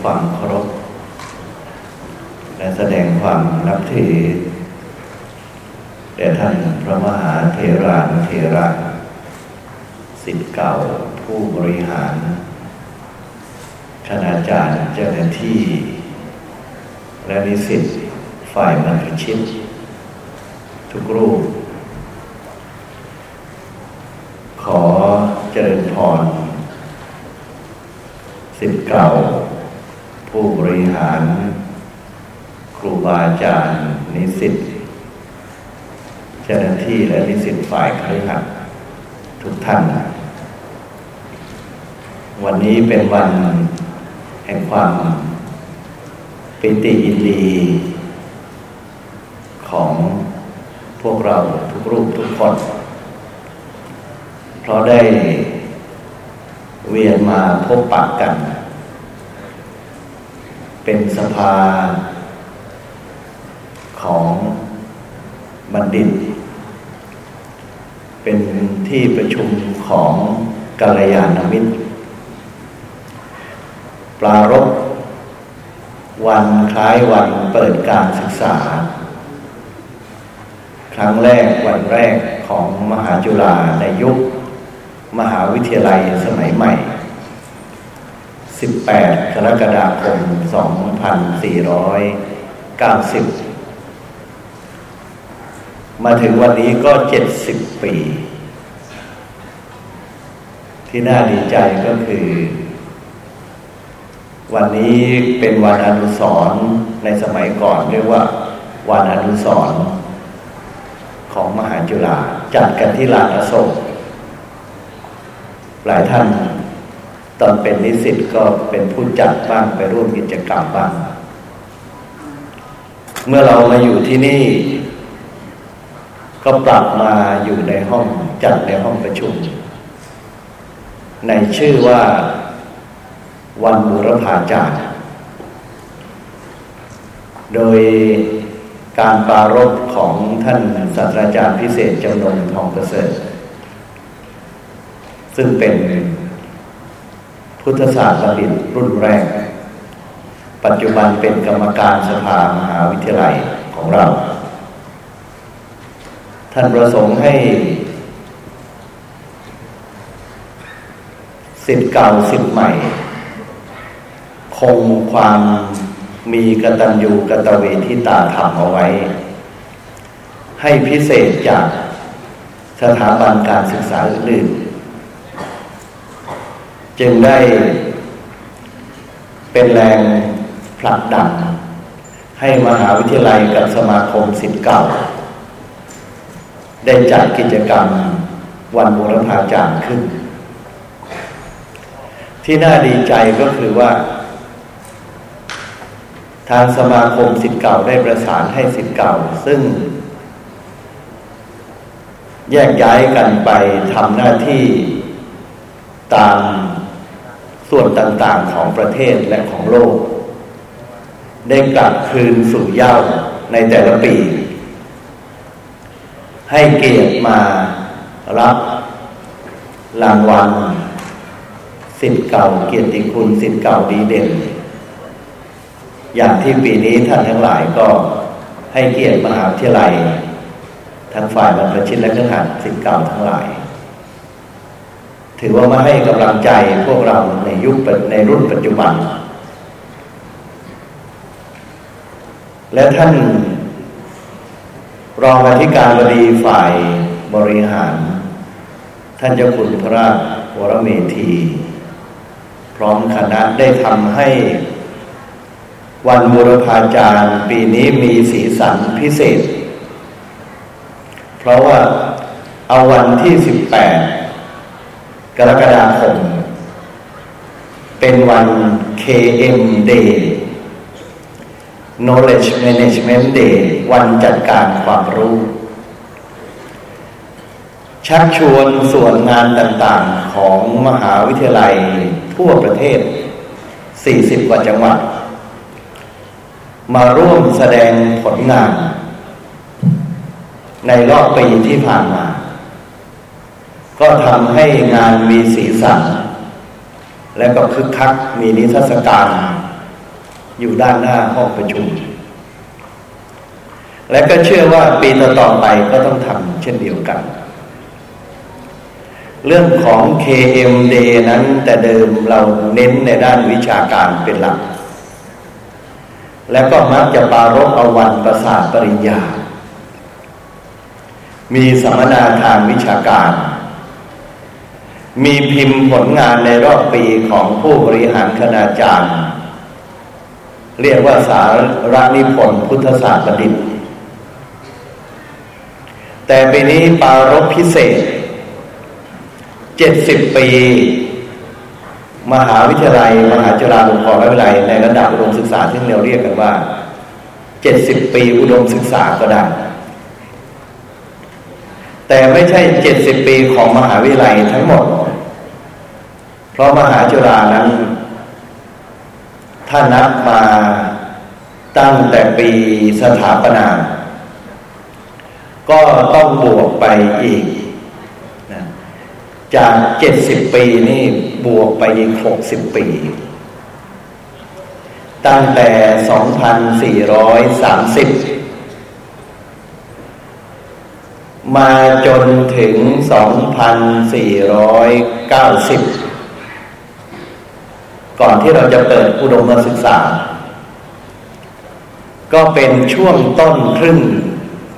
ความเคารพและแสดงความนับถือแด่ท่านพระมหาเทรานุเทระสิทธิ์เก่าผู้บริหาร คณาจารย์เจ้าหน้าที่ และนิสิตฝ่ายบรรพชิต ทุกรูป ขอเจริญพรสิทธิ์เก่า ผู้บริหาร ครูบาอาจารย์ นิสิตเจ้าหน้าที่และนิสิตฝ่ายคฤหัสถ์ทุกท่าน วันนี้เป็นวันแห่งความปิติยินดี ของพวกเราทุกรูปทุกคน เพราะได้เวียนมาพบปะกัน เป็นสภาของบัณฑิต เป็นที่ประชุมของกัลยาณมิตรปลารบวันคล้ายวันเปิดการศึกษา ครั้งแรกวันแรกของมหาจุฬาในยุค มหาวิทยาลัยสมัยใหม่ 18 กรกฎาคม 2490 มาถึงวันนี้ก็ 70 ปี ที่น่าดีใจก็คือ วันนี้เป็นวันอนุสรณ์ในสมัยก่อนเรียกว่า วันอนุสรณ์ของมหาจุฬาจัดกันที่ลานอโศกหลายท่าน ตอนเป็นนิสิตก็เป็นผู้จัดบ้างไปร่วมกิจกรรมบ้าง เมื่อเรามาอยู่ที่นี่ ก็ปรับมาอยู่ในห้องจัดในห้องประชุม ในชื่อว่าวันบุรพาจารย์ โดยการปรารภของท่านศาสตราจารย์พิเศษจำนงทองประเสริฐ ซึ่งเป็น พุทธศาสตร์บัณฑิตรุ่นแรก ปัจจุบันเป็นกรรมการสภามหาวิทยาลัยของเรา ท่านประสงค์ให้สิทธิ์เก่าสิทธิ์ใหม่ คงความมีกตัญญูกตเวทิตาธรรมเอาไว้ ให้พิเศษจากสถาบันการศึกษาอื่น จึงได้เป็นแรงผลักดันให้มหาวิทยาลัยกับสมาคมสิทธิ์เก่า ได้จัดกิจกรรมวันบูรพาจารย์ขึ้น ที่น่าดีใจก็คือว่า ทางสมาคมสิทธิ์เก่าได้ประสานให้สิทธิ์เก่า ซึ่ง แยกย้ายกันไปทำหน้าที่ตาม ส่วนต่างๆของประเทศและของโลก ได้กลับคืนสู่เย้าในแต่ละปี ให้เกียรติมารับรางวัลสิทธิ์เก่าเกียรติคุณสิทธิ์เก่าดีเด่น อย่างที่ปีนี้ท่านทั้งหลายก็ให้เกียรติมหาวิทยาลัย ทั้งฝ่ายบรรพชิตและเครือข่ายสิทธิ์เก่าทั้งหลาย ถือว่ามาให้กำลังใจพวกเราใน ยุคในรุ่นปัจจุบัน และท่านรองอธิการบดีฝ่ายบริหาร ท่านเจ้าคุณพระราชวรเมธี พร้อมคณะได้ทำให้วันบุรพาจารย์ปีนี้มีสีสันพิเศษ เพราะว่าเอาวันที่ 18 กรกฎาคม เป็นวัน KM Day Knowledge Management Day วันจัดการความรู้ ชักชวนส่วนงานต่างๆของมหาวิทยาลัยทั่วประเทศ 40 กว่าจังหวัด มาร่วมแสดงผลงาน ในรอบปีที่ผ่านมา ก็ทำให้งานมีสีสัน และก็คึกคักมีนิทรรศการ อยู่ด้านหน้าห้องประชุม และก็เชื่อว่าปีต่อๆไปก็ต้องทำเช่นเดียวกัน เรื่องของ KMD นั้นแต่เดิมเราเน้นในด้านวิชาการเป็นหลัก และก็มักจะปารบเอาวันประสาทปริญญา มีสัมมนาทางวิชาการ มีพิมพ์ผลงานในรอบปีของผู้บริหารคณาจารย์ เรียกว่าสารนิพนธ์พุทธศาสตร์ประดิษฐ์ แต่ปีนี้ปารบพิเศษ เจ็ดสิบปี มหาวิทยาลัย มหาจุฬาลงกรณ์วิทยาลัย ในระดับอุดมศึกษาที่เราเรียกกันว่าเจ็ดสิบปีอุดมศึกษาก็ได้แต่ไม่ใช่เจ็ดสิบปีของมหาวิทยาลัยทั้งหมด เพราะมหาจุฬานั้น ถ้านับมาตั้งแต่ปีสถาปนา ก็ต้องบวกไปอีกจากเจ็ดสิบปีนี่บวกไปอีกหกสิบปี ตั้งแต่สองพันสี่ร้อยสามสิบมาจนถึงสองพันสี่ร้อยเก้าสิบ ก่อนที่เราจะเปิดอุดมศึกษา ก็เป็นช่วงต้นครึ่ง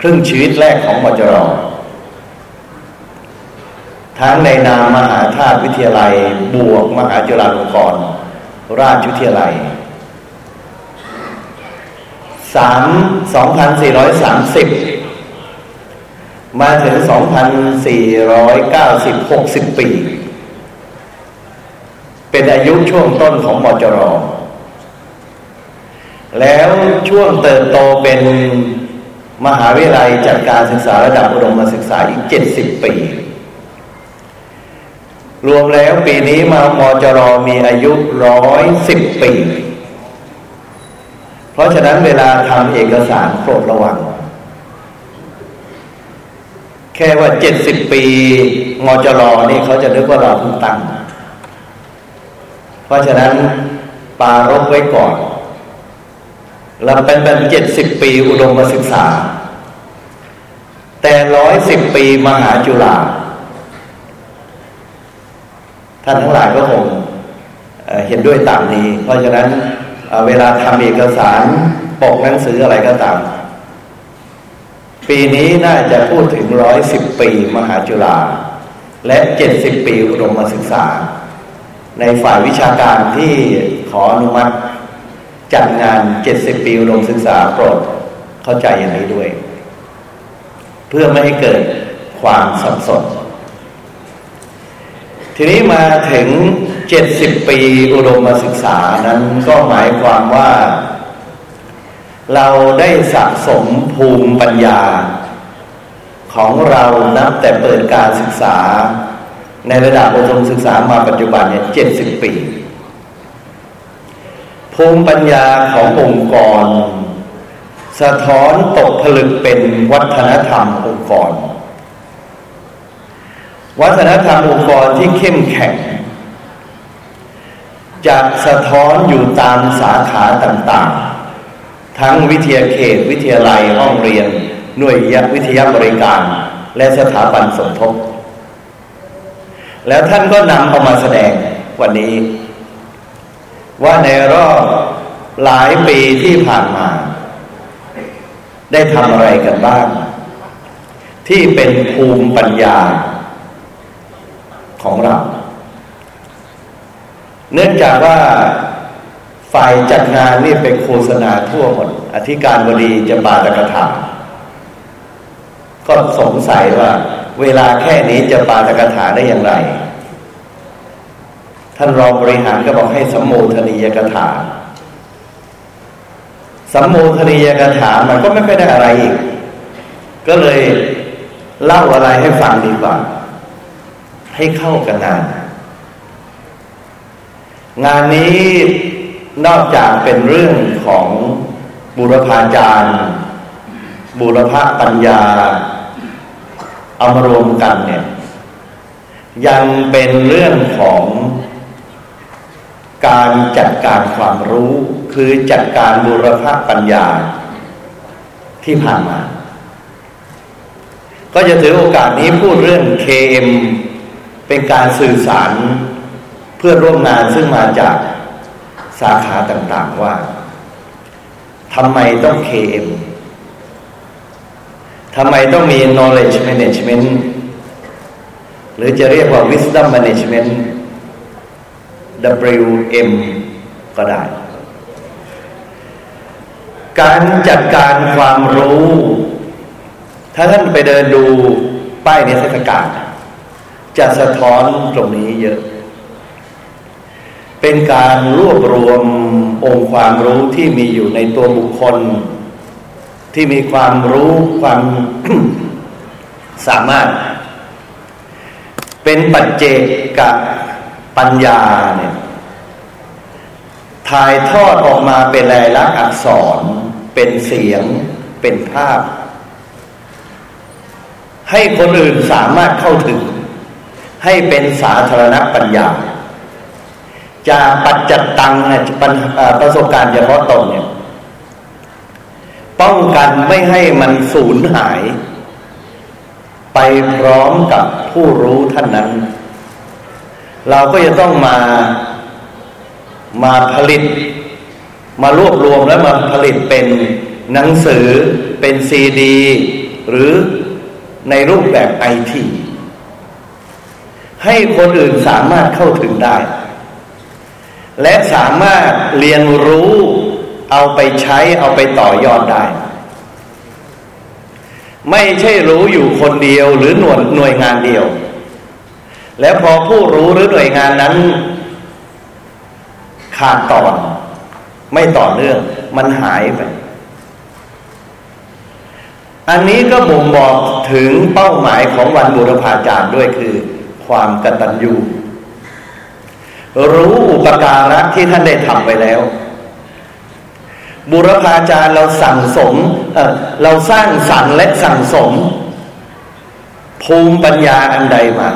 ครึ่งชีวิตแรกของมจรทั้งในนามมหาธาตุวิทยาลัย บวกมหาจุฬาลงกรณราชวิทยาลัยสามสองพันสี่ร้อยสามสิบมาถึงสองพันสี่ร้อยเก้าสิบหกสิบปี เป็นอายุช่วงต้นของมจรแล้วช่วงเติบโตเป็นมหาวิทยาลัยจัดการศึกษาระดับอุดมศึกษาอีกเจ็ดสิบปี รวมแล้วปีนี้มามจรมีอายุร้อยสิบปี เพราะฉะนั้นเวลาทำเอกสารโปรดระวัง แค่ว่าเจ็ดสิบปีมจรนี่เขาจะนึกว่าเราเพิ่งตั้ง เพราะฉะนั้นปารบไว้ก่อน เราเป็นเป็นเจ็ดสิบปีอุดมศึกษา แต่ร้อยสิบปีมหาจุฬาท่านทั้งหลายก็คงเห็นด้วยตามนี้ เพราะฉะนั้นเวลาทำเอกสารปกหนังสืออะไรก็ตาม ปีนี้น่าจะพูดถึงร้อยสิบปีมหาจุฬาและเจ็ดสิบปีอุดมศึกษา ในฝ่ายวิชาการที่ขออนุมัติจัดงานเจ็ดสิบปีอุดมศึกษาโปรดเข้าใจอย่างนี้ด้วย เพื่อไม่ให้เกิดความสับสนทีนี้มาถึงเจ็ดสิบปีอุดมศึกษานั้นก็หมายความว่า เราได้สะสมภูมิปัญญา ของเรานับแต่เปิดการศึกษา ในระดับอุดมศึกษามาปัจจุบันเนี่ยเจ็ดสิบปี ภูมิปัญญาขององค์กร สะท้อนตกผลึกเป็นวัฒนธรรมองค์กร วัฒนธรรมองค์กรที่เข้มแข็งจะสะท้อนอยู่ตามสาขาต่างๆ ทั้งวิทยาเขต วิทยาลัยห้องเรียน หน่วยยวิทยาบริการ และสถาบันสมทบ แล้วท่านก็นำเอามาแสดงวันนี้ ว่าในรอบหลายปีที่ผ่านมา ได้ทำอะไรกันบ้าง ที่เป็นภูมิปัญญาของเรา เนื่องจากว่าฝ่ายจัดงานนี่เป็นโฆษณาทั่วหมด อธิการบดีจะบาตกถาก็สงสัยว่า เวลาแค่นี้จะปาตกถาได้อย่างไร ท่านรองบริหารก็บอกให้สมโภชนียกถาสมโภชนียกถามันก็ไม่ค่อยได้อะไรอีก ก็เลยเล่าอะไรให้ฟังดีกว่า ให้เข้ากับงาน งานนี้นอกจากเป็นเรื่องของบุรพาจารย์ บุรพปัญญา เอามารวมกันเนี่ย ยังเป็นเรื่องของการจัดการความรู้ คือจัดการบูรพปัญญาที่ผ่านมา ก็จะถือโอกาสนี้พูดเรื่อง KM เป็นการสื่อสารเพื่อร่วมงานซึ่งมาจากสาขาต่างๆว่าทำไมต้อง KM ทำไมต้องมี knowledge management หรือจะเรียกว่า wisdom management WM ก็ได้ การจัดการความรู้ ถ้าท่านไปเดินดูป้ายนิทรรศการจะสะท้อนตรงนี้เยอะ เป็นการรวบรวมองค์ความรู้ที่มีอยู่ในตัวบุคคล ที่มีความรู้ความสามารถ เป็นปัจเจกกับปัญญาเนี่ยถ่ายทอดออกมาเป็นลายลักษณ์อักษร เป็นเสียง เป็นภาพ ให้คนอื่นสามารถเข้าถึง ให้เป็นสาธารณปัญญา จากปัจจัตตังประสบการณ์เฉพาะตนเนี่ย ป้องกันไม่ให้มันสูญหาย ไปพร้อมกับผู้รู้ท่านนั้น เราก็จะต้องมามาผลิต มารวบรวมแล้วมาผลิตเป็นหนังสือเป็นซีดี หรือในรูปแบบไอที ให้คนอื่นสามารถเข้าถึงได้ และสามารถเรียนรู้ เอาไปใช้เอาไปต่อยอดได้ ไม่ใช่รู้อยู่คนเดียวหรือหน่วยหน่วยงานเดียว แล้วพอผู้รู้หรือหน่วยงานนั้นขาดตอน ไม่ต่อเนื่อง มันหายไป อันนี้ก็บ่งบอกถึงเป้าหมายของวันบุรพาจารย์ด้วยคือ ความกตัญญูรู้อุปการะที่ท่านได้ทำไปแล้ว บุรพาจารย์เราสั่งสมเเราสร้างสรรค์และสั่งสม ภูมิปัญญาอันใดมา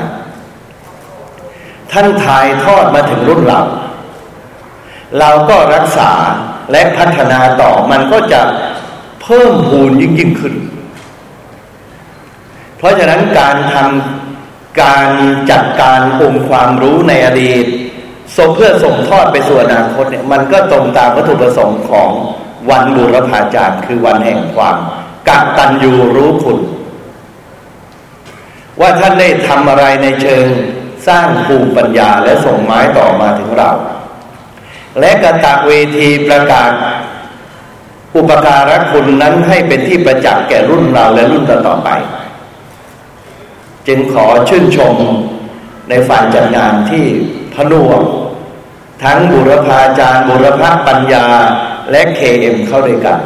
ท่านถ่ายทอดมาถึงรุ่นเรา เราก็รักษาและพัฒนาต่อมันก็จะเพิ่มพูนยิ่งยิ่งขึ้น เพราะฉะนั้นการทำการจัดการองค์ความรู้ในอดีต ส่งเพื่อส่งทอดไปสู่อนาคตเนี่ยมันก็ตรงตามวัตถุประสงค์ของวันบุรพาจารย์ คือวันแห่งความกักตันยูรู้คุณ ว่าท่านได้ทำอะไรในเชิงสร้างภูมิปัญญาและส่งไม้ต่อมาถึงเรา และกระตะเวทีประกาศ อุปการะคุณนั้นให้เป็นที่ประจักษ์แก่รุ่นเราและรุ่นต่อไป จึงขอชื่นชมในฝ่ายจัดงานที่พนวก ทั้งบุรพาจารย์บุรพปัญญาและเคเอ็มเข้าด้วยกัน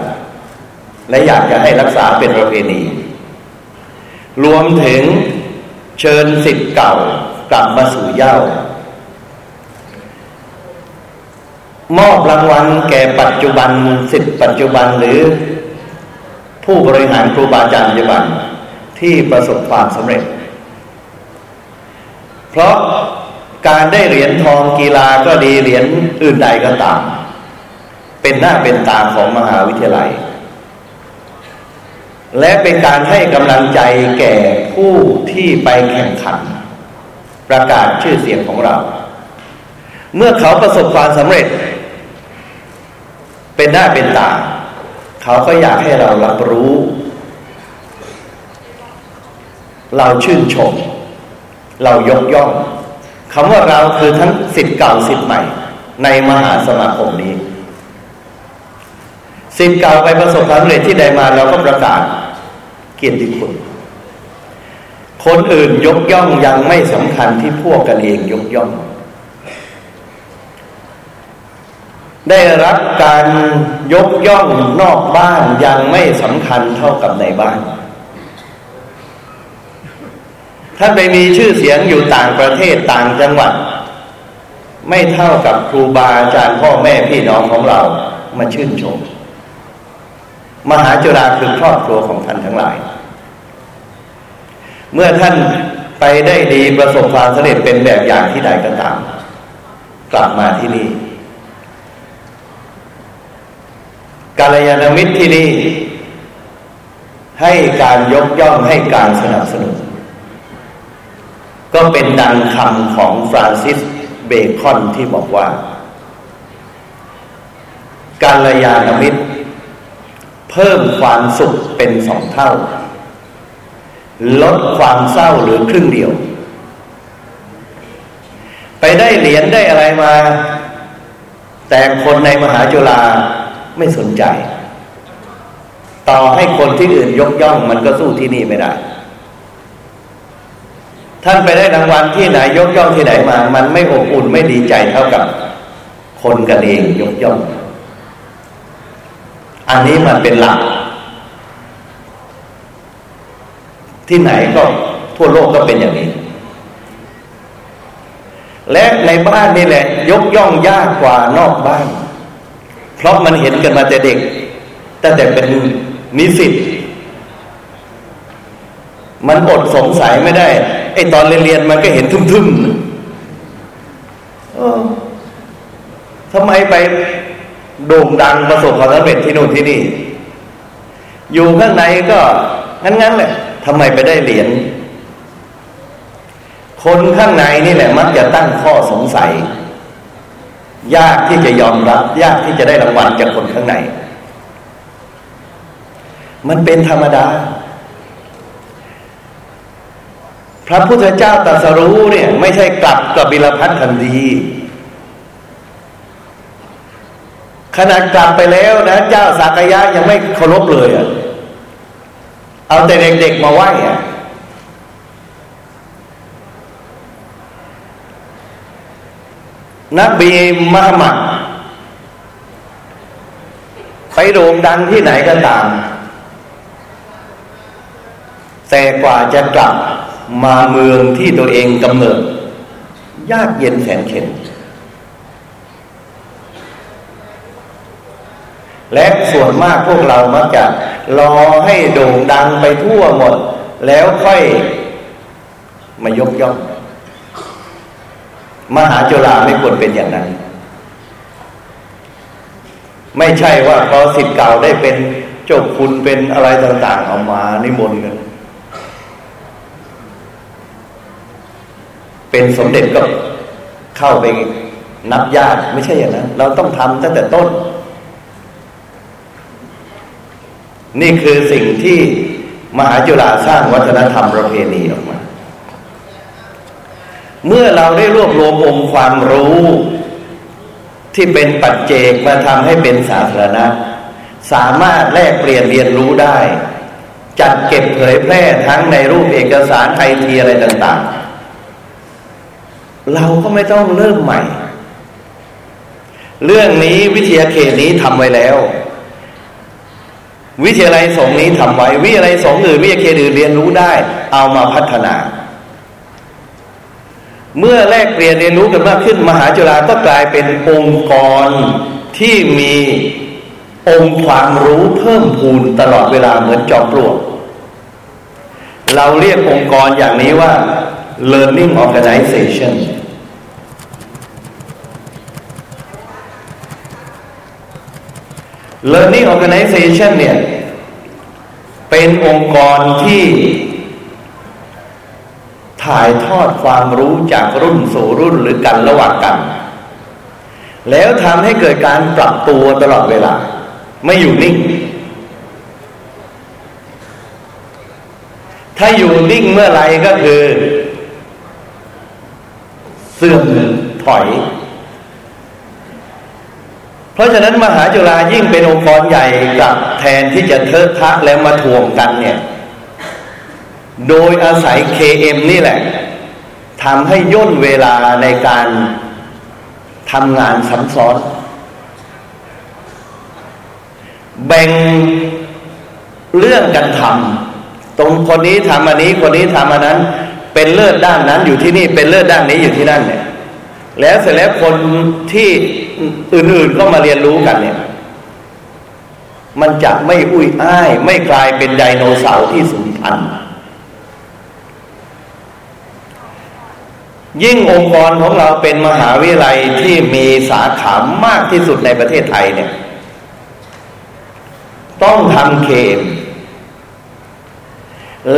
และอยากจะให้รักษาเป็นประเพณี รวมถึงเชิญสิทธิ์เก่ากลับมาสู่เย้ามอบรางวัลแก่ปัจจุบันสิทธิ์ปัจจุบันหรือผู้บริหารครูบาอาจารย์ปัจจุบันที่ประสบความสำเร็จ เพราะ การได้เหรียญทองกีฬาก็ดีเหรียญอื่นใดก็ตาม เป็นหน้าเป็นตาของมหาวิทยาลัย และเป็นการให้กำลังใจแก่ผู้ที่ไปแข่งขัน ประกาศชื่อเสียงของเรา เมื่อเขาประสบความสำเร็จ เป็นหน้าเป็นตา เขาก็อยากให้เรารับรู้ เราชื่นชม เรายกย่อง คำว่าเราคือทั้งสิทธิ์เก่าสิทธิ์ใหม่ ในมหาสมาคมนี้สิทธิ์เก่าไปประสบความสำเร็จที่ใดมาเราก็ประกาศเกียรติคุณ คนอื่นยกย่องยังไม่สำคัญที่พวกกันเองยกย่อง ได้รับการยกย่องนอกบ้านยังไม่สำคัญเท่ากับในบ้าน ท่านไปมีชื่อเสียงอยู่ต่างประเทศต่างจังหวัด ไม่เท่ากับครูบาอาจารย์พ่อแม่พี่น้องของเรามาชื่นชม มหาจุฬาคือครอบครัวของท่านทั้งหลาย เมื่อท่านไปได้ดีประสบความสำเร็จเป็นแบบอย่างที่ใดก็ตาม กลับมาที่นี่กาลยานมิตรที่นี่ให้การยกย่องให้การสนับสนุน ก็เป็นดังคำของฟรานซิสเบคอนที่บอกว่า การระยาณมิตร เพิ่มความสุขเป็นสองเท่า ลดความเศร้าหรือครึ่งเดียว ไปได้เหรียญได้อะไรมา แต่คนในมหาจุฬาไม่สนใจ ต่อให้คนที่อื่นยกย่องมันก็สู้ที่นี่ไม่ได้ ท่านไปได้รางวัลที่ไหนยกย่องที่ไหนมา มันไม่อบอุ่นไม่ดีใจเท่ากับ คนกันเองยกย่อง อันนี้มันเป็นหลัก ที่ไหนก็ทั่วโลกก็เป็นอย่างนี้ และในบ้านนี่แหละ ยกย่องยากกว่านอกบ้าน เพราะมันเห็นกันมาแต่เด็กตั้งแต่เป็นนิสิตมันอดสงสัยไม่ได้ ไอตอนเรียนมันก็เห็นทึมๆทำไมไปโด่งดังประสบความสำเร็จที่นู่นที่นี่ อยู่ข้างในก็ งั้นๆแหละทำไมไปได้เหรียญคนข้างในนี่แหละ มักจะตั้งข้อสงสัย ยากที่จะยอมรับ ยากที่จะได้รางวัลจากคนข้างใน มันเป็นธรรมดา พระพุทธเจ้าตรัสรู้เนี่ย ไม่ใช่กลับกับบิลพัททันทีขนาดกลับไปแล้วนะ เจ้าสักยะยังไม่เคารพเลยอะเอาแต่เด็กๆมาไหว้อะนบีมหมัดไปโด่งดังที่ไหนก็ตาม แต่กว่าจะกลับ มาเมืองที่ตัวเองกำเนิด ยากเย็นแสนเข็ญและส่วนมากพวกเรามักจะรอให้โด่งดังไปทั่วหมด แล้วค่อยมายกย่อง มหาจุฬาไม่ควรเป็นอย่างนั้น ไม่ใช่ว่าพอสิทธิ์เก่าได้เป็นเจ้าคุณเป็นอะไรต่าง ๆ เอามานิมนต์กัน เป็นสมเด็จก็เข้าไปนับญาติไม่ใช่อย่างนั้น เราต้องทำตั้งแต่ต้น นี่คือสิ่งที่มหาจุฬาสร้างวัฒนธรรมประเพณีออกมา เมื่อเราได้รวบรวมองค์ความรู้ที่เป็นปัจเจกมาทำให้เป็นสาธารณะ สามารถแลกเปลี่ยนเรียนรู้ได้ จัดเก็บเผยแพร่ทั้งในรูปเอกสารไทยทีอะไรต่าง ๆ เราก็ไม่ต้องเริ่มใหม่ เรื่องนี้วิทยาเขตนี้ทำไว้แล้ว วิทยาลัยสงนี้ทำไว้ วิทยาลัยสงอื่นวิทยาเขตอื่นเรียนรู้ได้ เอามาพัฒนา เมื่อแลกเปลี่ยนเรียนรู้กันมากขึ้น มหาจุฬาก็กลายเป็นองค์กรที่มีองค์ความรู้เพิ่มพูนตลอดเวลาเหมือนจอมปลวกเราเรียกองค์กรอย่างนี้ว่า learning organization learning organization เนี่ย เป็นองค์กรที่ถ่ายทอดความรู้จากรุ่นสู่รุ่นหรือกันระหว่างกัน แล้วทำให้เกิดการปรับตัวตลอดเวลา ไม่อยู่นิ่ง ถ้าอยู่นิ่งเมื่อไรก็คือ สื่อมถอย เพราะฉะนั้นมหาจุฬายิ่งเป็นองค์กรใหญ่กับแทนที่จะเทิดทักแล้วมาทวงกันเนี่ย โดยอาศัย KM นี่แหละทำให้ย่นเวลาในการทำงานซ้ำซ้อน แบ่งเรื่องกันทำตรงคนนี้ทำอันนี้คนนี้ทำอันนั้น เป็นเลิศด้านนั้นอยู่ที่นี่เป็นเลิศด้านนี้อยู่ที่นั่นเนี่ย แล้วเสร็จแล้วคนที่อื่นๆก็มาเรียนรู้กันเนี่ย มันจะไม่อุ้ยอ้าย ไม่กลายเป็นไดโนเสาร์ที่สูญพันธุ์ยิ่งองค์กรของเราเป็นมหาวิทยาลัยที่มีสาขามากที่สุดในประเทศไทยเนี่ย ต้องทำเคม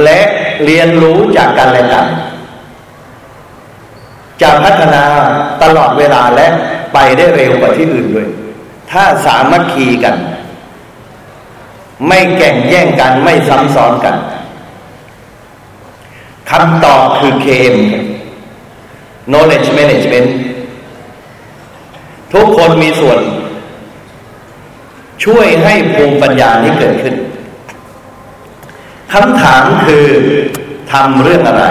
และ เรียนรู้จากกันและกันจะพัฒนาตลอดเวลาและไปได้เร็วกว่าที่อื่นด้วย ถ้าสามัคคีกัน ไม่แก่งแย่งกันไม่ซ้ำซ้อนกันคำตอบคือเคม knowledge management ทุกคนมีส่วน ช่วยให้ภูมิปัญญานี้เกิดขึ้น คำถามคือทำเรื่องอะไร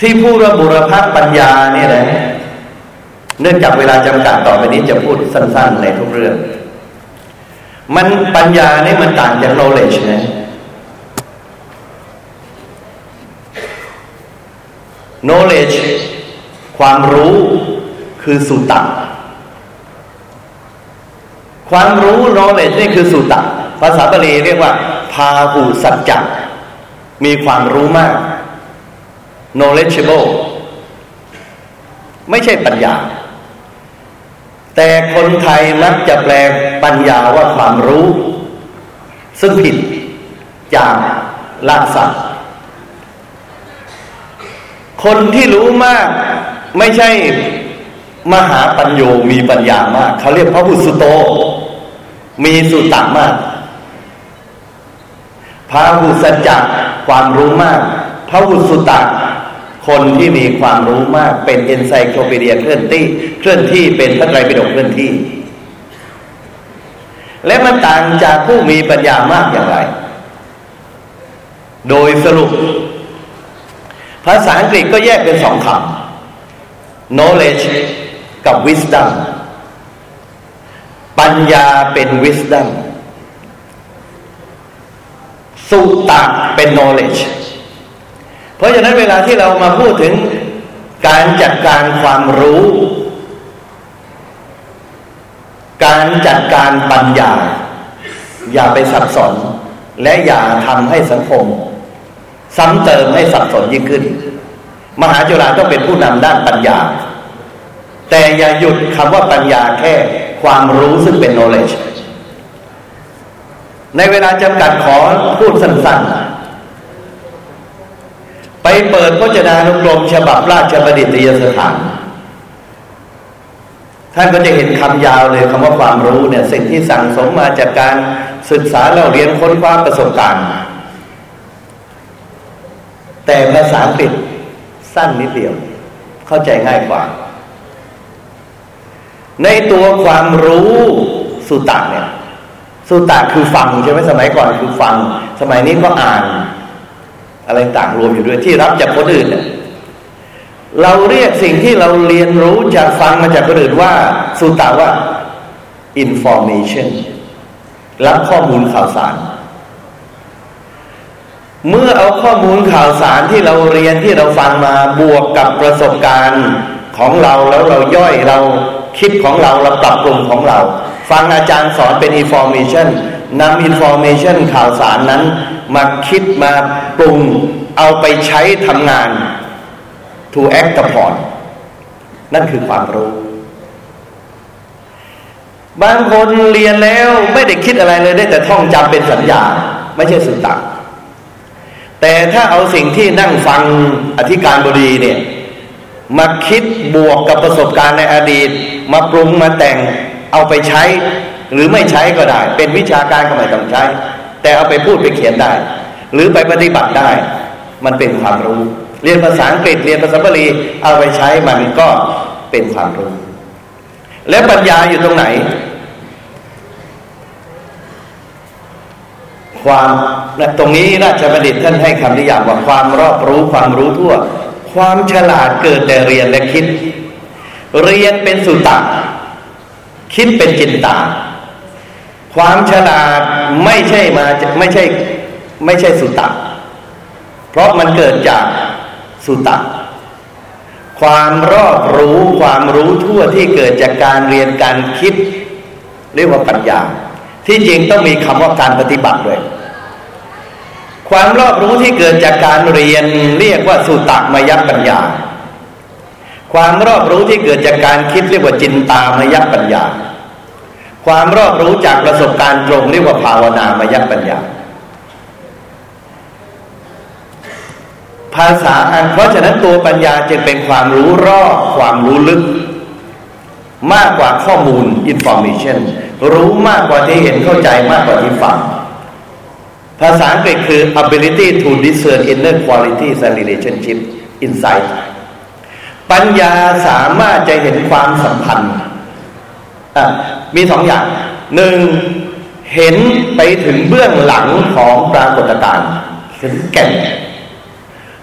ที่ผู้ระบุรพักปัญญาเนี่ยนะเนื่องจากเวลาจำกัดต่อไปนี้จะพูดสั้น ๆ ในทุกเรื่อง มันปัญญานี่มันต่างจาก knowledge นะ knowledge ความรู้คือสุตตะ ความรู้ knowledge นี่คือสุตตะ ภาษาบาลีเรียกว่า พาหุสัจจะมีความรู้มาก knowledgeable ไม่ใช่ปัญญา แต่คนไทยมักจะแปลปัญญาว่าความรู้ ซึ่งผิดจากลากศัพท์คนที่รู้มากไม่ใช่มหาปัญโยมีปัญญามาก เขาเรียกพระบุสุโต มีสุตตมาก พระบุสัจจความรู้มาก พระบุสุตะคนที่มีความรู้มากเป็นเอนไซโคลปีเดียเคลื่อนที่เคลื่อนที่เป็นพระไตรปิฎกเคลื่อนที่ และมันต่างจากผู้มีปัญญามากอย่างไร โดยสรุป ภาษาอังกฤษก็แยกเป็นสองคำ knowledge กับ wisdom ปัญญาเป็น wisdom สุตะเป็น knowledge เพราะฉะนั้นเวลาที่เรามาพูดถึงการจัดการความรู้ การจัดการปัญญา อย่าไปสับสน และอย่าทำให้สังคม ซ้ำเติมให้สับสนยิ่งขึ้น มหาจุฬาต้องเป็นผู้นำด้านปัญญา แต่อย่าหยุดคำว่าปัญญาแค่ความรู้ซึ่งเป็น knowledge ในเวลาจำกัดขอพูดสั้นๆ ไปเปิดพจนานุกรมฉบับราชบัณฑิตยสถาน ท่านก็จะเห็นคำยาวเลยคำว่าความรู้เนี่ย สิ่งที่สั่งสมมาจากการศึกษาเราเรียนค้นคว้าประสบการณ์ แต่ภาษาอังกฤษสั้นนิดเดียว เข้าใจง่ายกว่า ในตัวความรู้สุตตะเนี่ย สุตตะคือฟังใช่ไหมสมัยก่อนคือฟัง สมัยนี้ก็อ่าน อะไรต่างรวมอยู่ด้วยที่รับจากคนอื่นเนี่ยเราเรียกสิ่งที่เราเรียนรู้จากฟังมาจากคนอื่นว่า สุตตะว่า information รับข้อมูลข่าวสาร เมื่อเอาข้อมูลข่าวสารที่เราเรียนที่เราฟังมาบวกกับประสบการณ์ของเราแล้วเราย่อยเราคิดของเราเราปรับปรุงของเรา ฟังอาจารย์สอนเป็น information นำ information ข่าวสารนั้น มาคิดมาปรุงเอาไปใช้ทำงาน to act upon นั่นคือความรู้ บางคนเรียนแล้วไม่ได้คิดอะไรเลยได้แต่ท่องจำเป็นสัญญา ไม่ใช่สุตตะแต่ถ้าเอาสิ่งที่นั่งฟังอธิการบดีเนี่ย มาคิดบวกกับประสบการณ์ในอดีต มาปรุงมาแต่ง เอาไปใช้หรือไม่ใช้ก็ได้ เป็นวิชาการก็ไม่ต้องใช้ แต่เอาไปพูดไปเขียนได้ หรือไปปฏิบัติได้ มันเป็นความรู้ เรียนภาษาอังกฤษเรียนภาษาบาลีเอาไปใช้มันก็เป็นความรู้ และปัญญาอยู่ตรงไหน ความตรงนี้ราชบัณฑิตท่านให้คำนิยามว่าความรอบรู้ความรู้ทั่ว ความฉลาดเกิดแต่เรียนและคิด เรียนเป็นสุตตะ คิดเป็นจินตาความฉลาดไม่ใช่มาไม่ใช่ไม่ใช่สุตตะเพราะมันเกิดจากสุตตะ ความรอบรู้ความรู้ทั่วที่เกิดจากการเรียนการคิด เรียกว่าปัญญา ที่จริงต้องมีคำว่าการปฏิบัติด้วย ความรอบรู้ที่เกิดจากการเรียนเรียกว่าสุตะมยปัญญา ความรอบรู้ที่เกิดจากการคิดเรียกว่าจินตามยัปัญญา ความรอบรู้จากประสบการณ์ตรงเรียกว่าภาวนามยัปัญญา ภาษาอันเพราะฉะนั้นตัวปัญญาจึงเป็นความรู้รอบความรู้ลึก มากกว่าข้อมูล information รู้มากกว่าที่เห็นเข้าใจมากกว่าที่ฟังภาษาอังกฤษคือ ability to discern inner qualities and relationship insight ปัญญาสามารถจะเห็นความสัมพันธ์มีสองอย่างหนึ่งเห็นไปถึงเบื้องหลังของปรากฏการณ์เห็นแก่น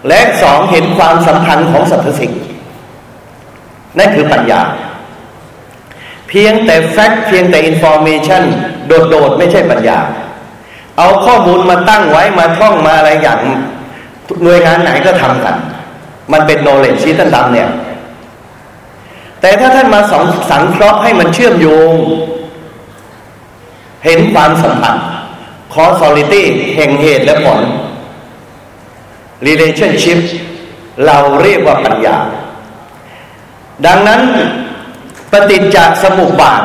และสองเห็นความสัมพันธ์ของสรรพสิ่งนั่นคือปัญญา เพียงแต่ fact เพียงแต่ information โดดๆ ไม่ใช่ปัญญา เอาข้อมูลมาตั้งไว้มาท่องมาอะไรอย่างหน่วยงานไหนก็ทำกัน มันเป็น knowledge ที่ท่านทำเนี่ย แต่ถ้าท่านมาสองสังเคราะห์ให้มันเชื่อมโยง เห็นความสัมพันธ์ causality แห่งเหตุและผล relationship เราเรียกว่าปัญญา ดังนั้นปฏิจจสมุปบาท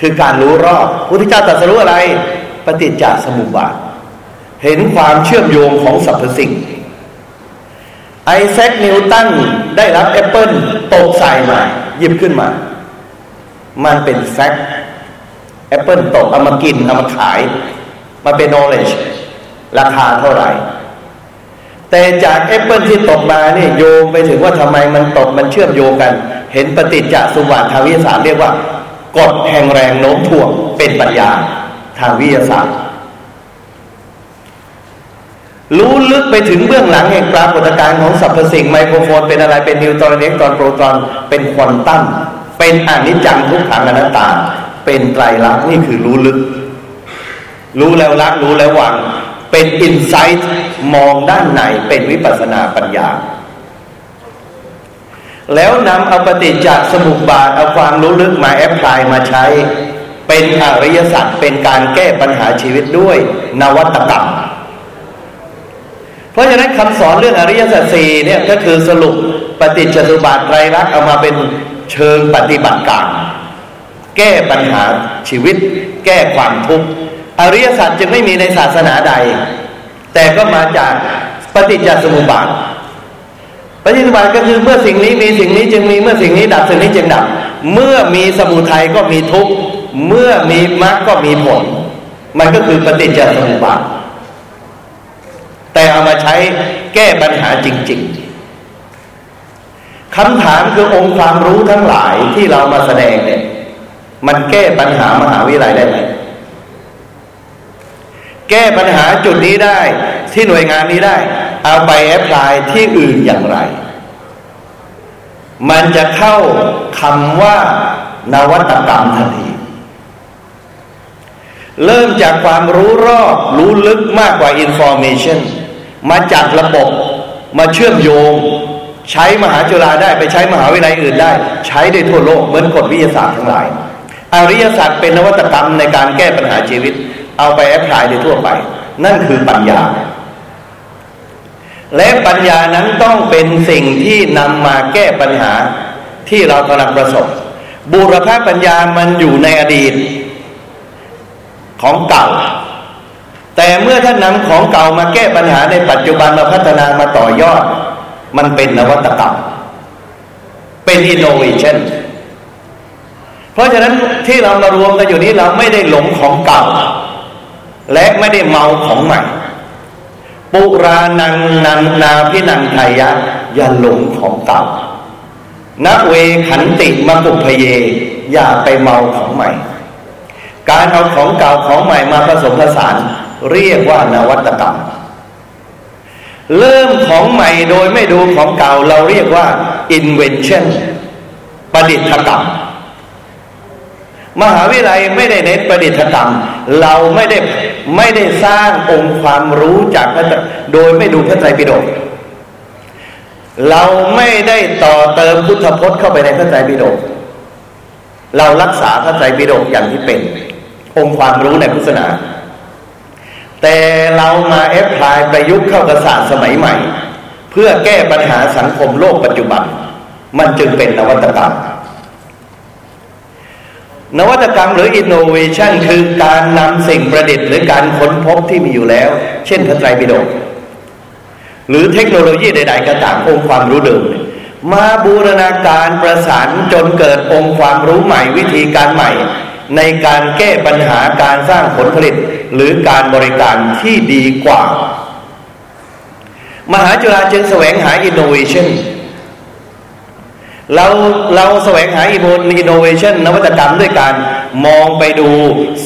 คือการรู้รอบพุทธเจ้าตรัสรู้อะไร ปฏิจจสมุปบาท เห็นความเชื่อมโยงของสรรพสิ่ง ไอแซคนิวตันได้รับแอปเปิลตกใส่มาหยิบขึ้นมา มันเป็น fact แอปเปิลตกเอามากินเอามาขาย มาเป็น knowledge ราคาเท่าไหร่ แต่จากแอปเปิลที่ตกมาเนี่ยโยงไปถึงว่าทำไมมันตกมันเชื่อมโยงกัน เห็นปฏิจจสมุปบาททางวิทยาศาสตร์เรียกว่ากฎแห่งแรงโน้มถ่วงเป็นปัญญาทางวิทยาศาสตร์ รู้ลึกไปถึงเบื้องหลังแห่งปรากฏการณ์ของสรรพสิ่งไมโครโฟนเป็นอะไรเป็นนิวตรอนเล็กตรอนโปรตอนเป็นควอนตัมเป็นอนิจจังทุกขังอนัตตา เป็นไตรลักษณ์นี่คือรู้ลึก รู้แล้วละรู้แล้ววางเป็นอินไซต์มองด้านในเป็นวิปัสนาปัญญา แล้วนำเอาปฏิจจสมุปบาทเอาความรู้ลึกมาแอพพลายมาใช้ เป็นอริยสัจเป็นการแก้ปัญหาชีวิตด้วย นวัตกรรม เพราะฉะนั้นคำสอนเรื่องอริยสัจสี่เนี่ยก็คือสรุปปฏิจจสมุปบาทไตรลักษณ์เอามาเป็นเชิงปฏิบัติการแก้ปัญหาชีวิต แก้ความทุกข์อริยสัจจึงไม่มีในศาสนาใด แต่ก็มาจากปฏิจจสมุปบาทปฏิจจสมุปบาทก็คือเมื่อสิ่งนี้มีสิ่งนี้จึงมีเมื่อสิ่งนี้ดับสิ่งนี้จึงดับ เมื่อมีสมุทัยก็มีทุกข์เมื่อมีมรรคก็มีผล มันก็คือปฏิจจสมุปบาท แต่เอามาใช้แก้ปัญหาจริง ๆคำถามคือองค์ความรู้ทั้งหลายที่เรามาแสดงเนี่ย มันแก้ปัญหามหาวิทยาลัยได้ไหมแก้ปัญหาจุดนี้ได้ที่หน่วยงานนี้ได้ เอาไปแอพพลายที่อื่นอย่างไร มันจะเข้าคำว่านวัตกรรมทันทีเริ่มจากความรู้รอบรู้ลึกมากกว่าอินโฟเมาจัดระบบมาเชื่อมโยง ใช้มหาจุฬาได้ไปใช้มหาวิทยาลัยอื่นได้ ใช้ได้ทั่วโลกเหมือนกฎวิทยาศาสตร์ทั้งหลายอริยศาสตร์เป็นนวัตกรรมในการแก้ปัญหาชีวิต เอาไปแอพพลายได้ทั่วไป นั่นคือปัญญา และปัญญานั้นต้องเป็นสิ่งที่นำมาแก้ปัญหาที่เรากำลังประสบบูรพาปัญญามันอยู่ในอดีตของเก่า แต่เมื่อท่านนำของเก่ามาแก้ปัญหาในปัจจุบันมาพัฒนามาต่อยอด มันเป็นนวัตกรรม เป็นอินโนเวชันเพราะฉะนั้นที่เรามารวมกันอยู่นี้เราไม่ได้หลงของเก่า และไม่ได้เมาของใหม่ ปุรานังนันนาพินังไทยะ อย่าหลงของเก่านักเวขันติมกุพเย อย่าไปเมาของใหม่ การเอาของเก่าของใหม่มาผสมผสาน เรียกว่านวัตกรรม เริ่มของใหม่โดยไม่ดูของเก่า เราเรียกว่า invention ประดิษฐกรรม มหาวิทยาลัยไม่ได้เน้นประดิษฐกรรม เราไม่ได้ไม่ได้สร้างองค์ความรู้จากพระโดยไม่ดูพระไตรปิฎกเราไม่ได้ต่อเติมพุทธพจน์เข้าไปในพระไตรปิฎกเรารักษาพระไตรปิฎกอย่างที่เป็น องค์ความรู้ในพุทธศาสนา แต่เรามาแอพพลายประยุกต์เข้ากับศาสตร์สมัยใหม่ เพื่อแก้ปัญหาสังคมโลกปัจจุบัน มันจึงเป็นนวัตกรรม นวัตกรรมหรือ innovation คือการนำสิ่งประดิษฐ์หรือการค้นพบที่มีอยู่แล้ว เช่นพระไตรปิฎกหรือเทคโนโลยีใด ๆ ก็ตามองค์ความรู้เดิมมาบูรณาการประสานจนเกิดองค์ความรู้ใหม่วิธีการใหม่ ในการแก้ปัญหาการสร้างผลผลิต หรือการบริการที่ดีกว่า มหาจุฬาจึงแสวงหา innovation เราเราแสวงหาอินโนเวชันนวัตกรรมด้วยการมองไปดู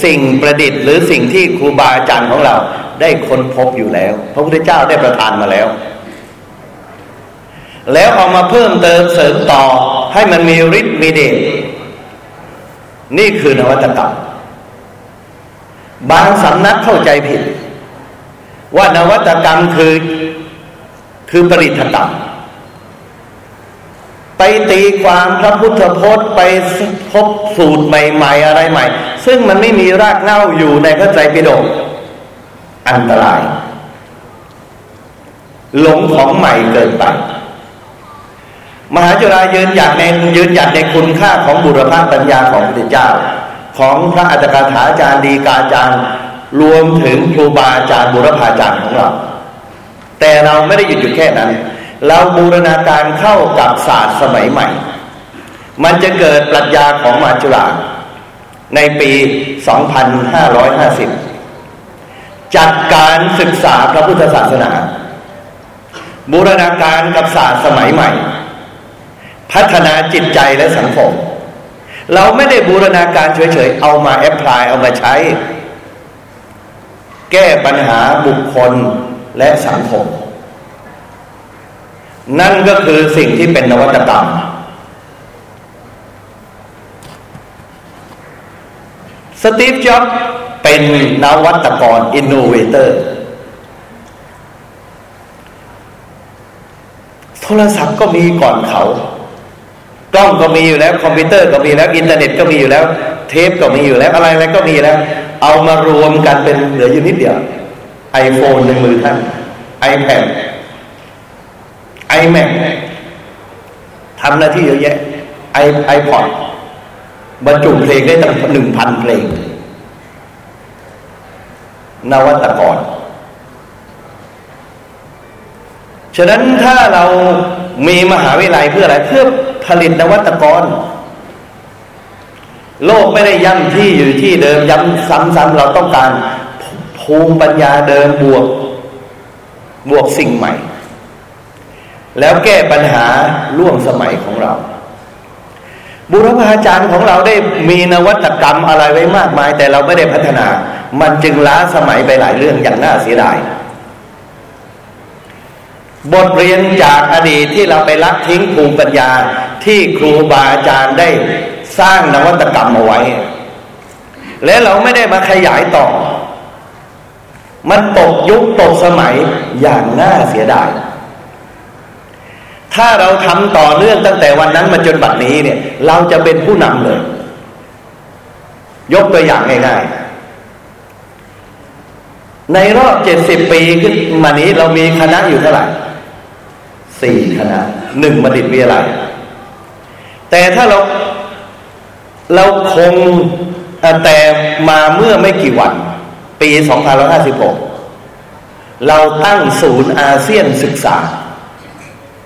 สิ่งประดิษฐ์ หรือสิ่งที่ครูบาอาจารย์ของเราได้ค้นพบอยู่แล้ว พระพุทธเจ้าได้ประทานมาแล้ว แล้วเอามาเพิ่มเติมเสริมต่อให้มันมีฤทธิ์มีเดชนี่คือนวัตกรรม บางสำนักเข้าใจผิด ว่านวัตกรรมคือคือปริธกรรม ไปตีความพระพุทธพจน์ไปพบสูตรใหม่ ๆ อะไรใหม่ ซึ่งมันไม่มีรากเหง้าอยู่ในพระไตรปิฎกอันตราย หลงของใหม่เกินไปมหาจุฬายืนหยัดในยืนหยัดในคุณค่าของบุรพาปัญญาของพระเจ้า ของพระอัจฉริยอาจารย์ดีกาจารย์รวมถึงครูบาอาจารย์บุรพาจารย์ของเรา แต่เราไม่ได้หยุดอยู่แค่นั้น เราบูรณาการเข้ากับศาสตร์สมัยใหม่ มันจะเกิดปรัชญาของมาจุฬาในปี 2550 จัดการศึกษาพระพุทธศาสนา บูรณาการกับศาสตร์สมัยใหม่ พัฒนาจิตใจและสังคม เราไม่ได้บูรณาการเฉยๆ เอามาแอพพลายเอามาใช้ แก้ปัญหาบุคคลและสังคม นั่นก็คือสิ่งที่เป็นนวัตกรรม สตีฟ จ็อบเป็นนวัตกร innovator โทรศัพท์ก็มีก่อนเขา กล้องก็มีอยู่แล้วคอมพิวเตอร์ก็มีแล้วอินเทอร์เน็ตก็มีอยู่แล้ว เทปก็มีอยู่แล้วอะไรอะไรก็มีแล้ว เอามารวมกันเป็นเหลืออยู่นิดเดียวไอโฟนในมือท่านไอแพดไอแม็กทำหน้าที่เยอะแยะไอไอพอดบรรจุเพลงได้ตั้งหนึ่งพันเพลง นวัตกรฉะนั้นถ้าเรามีมหาวิทยาลัยเพื่ออะไรเพื่อ ผลิตนวัตกร โลกไม่ได้ย่ำที่อยู่ที่เดิมย้ำซ้ำๆเราต้องการภูมิปัญญาเดิมบวก บวกสิ่งใหม่ แล้วแก้ปัญหาล่วงสมัยของเราบุรพาจารย์ของเราได้มีนวัตกรรมอะไรไว้มากมาย แต่เราไม่ได้พัฒนา มันจึงล้าสมัยไปหลายเรื่องอย่างน่าเสียดาย บทเรียนจากอดีตที่เราไปลักทิ้งภูมิปัญญา ที่ครูบาอาจารย์ได้สร้างนวัตกรรมเอาไว้ และเราไม่ได้มาขยายต่อ มันตกยุคตกสมัยอย่างน่าเสียดาย ถ้าเราทำต่อเนื่องตั้งแต่วันนั้นมาจนบัดนี้เนี่ย เราจะเป็นผู้นำเลย ยกตัวอย่างง่ายๆในรอบเจ็ดสิบปีขึ้นมานี้เรามีคณะอยู่เท่าไหร่สี่คณะหนึ่งบัณฑิตวิทยาลัย แต่ถ้าเราเราคงแต่มาเมื่อไม่กี่วัน ปีสองพันร้อยห้าสิบหกเราตั้งศูนย์อาเซียนศึกษา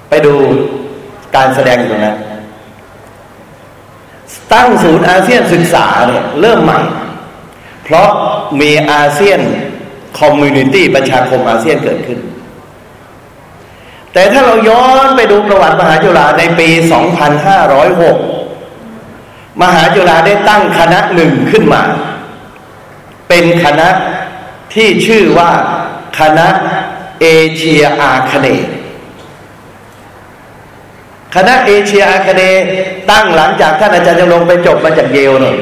ไปดูการแสดงตรงนั้นตั้งศูนย์อาเซียนศึกษาเนี่ยเริ่มใหม่ เพราะมีอาเซียน community ประชาคมอาเซียนเกิดขึ้น แต่ถ้าเราย้อนไปดูประวัติมหาจุฬาในปี 2506 มหาจุฬาได้ตั้งคณะหนึ่งขึ้นมา เป็นคณะที่ชื่อว่าคณะเอเชียอาคเนย์คณะเอเชียอาคเนย์ตั้งหลังจากท่านอาจารย์จำลงไปจบมาจากเยลหน่อย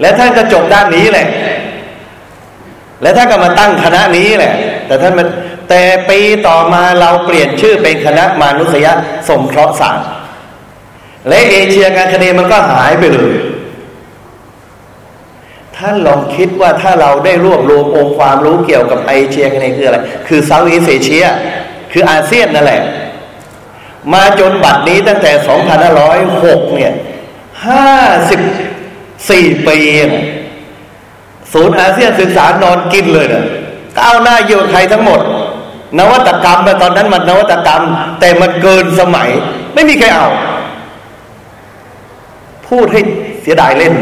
และท่านก็จบด้านนี้แหละ และท่านก็มาตั้งคณะนี้แหละ แต่ท่านมันแต่ปีต่อมาเราเปลี่ยนชื่อเป็นคณะมนุษยสงเคราะห์ศาสตร์และเอเชียการคเนมันก็หายไปเลยท่านลองคิดว่าถ้าเราได้รวบรวมองค์ความรู้เกี่ยวกับเอเชียกันเนคืออะไร คือเซาท์อีสเอเชีย คืออาเซียนนั่นแหละ มาจนบัดนี้ตั้งแต่ 2506 เนี่ยห้าสิบสี่ปี ศูนย์อาเซียนศึกษานอนกินเลยนะก้าวหน้าอยู่ไทยทั้งหมด นวัตกรรมแต่ตอนนั้นมันนวัตกรรม แต่มันเกินสมัย ไม่มีใครเอา พูดให้เสียดายเล่น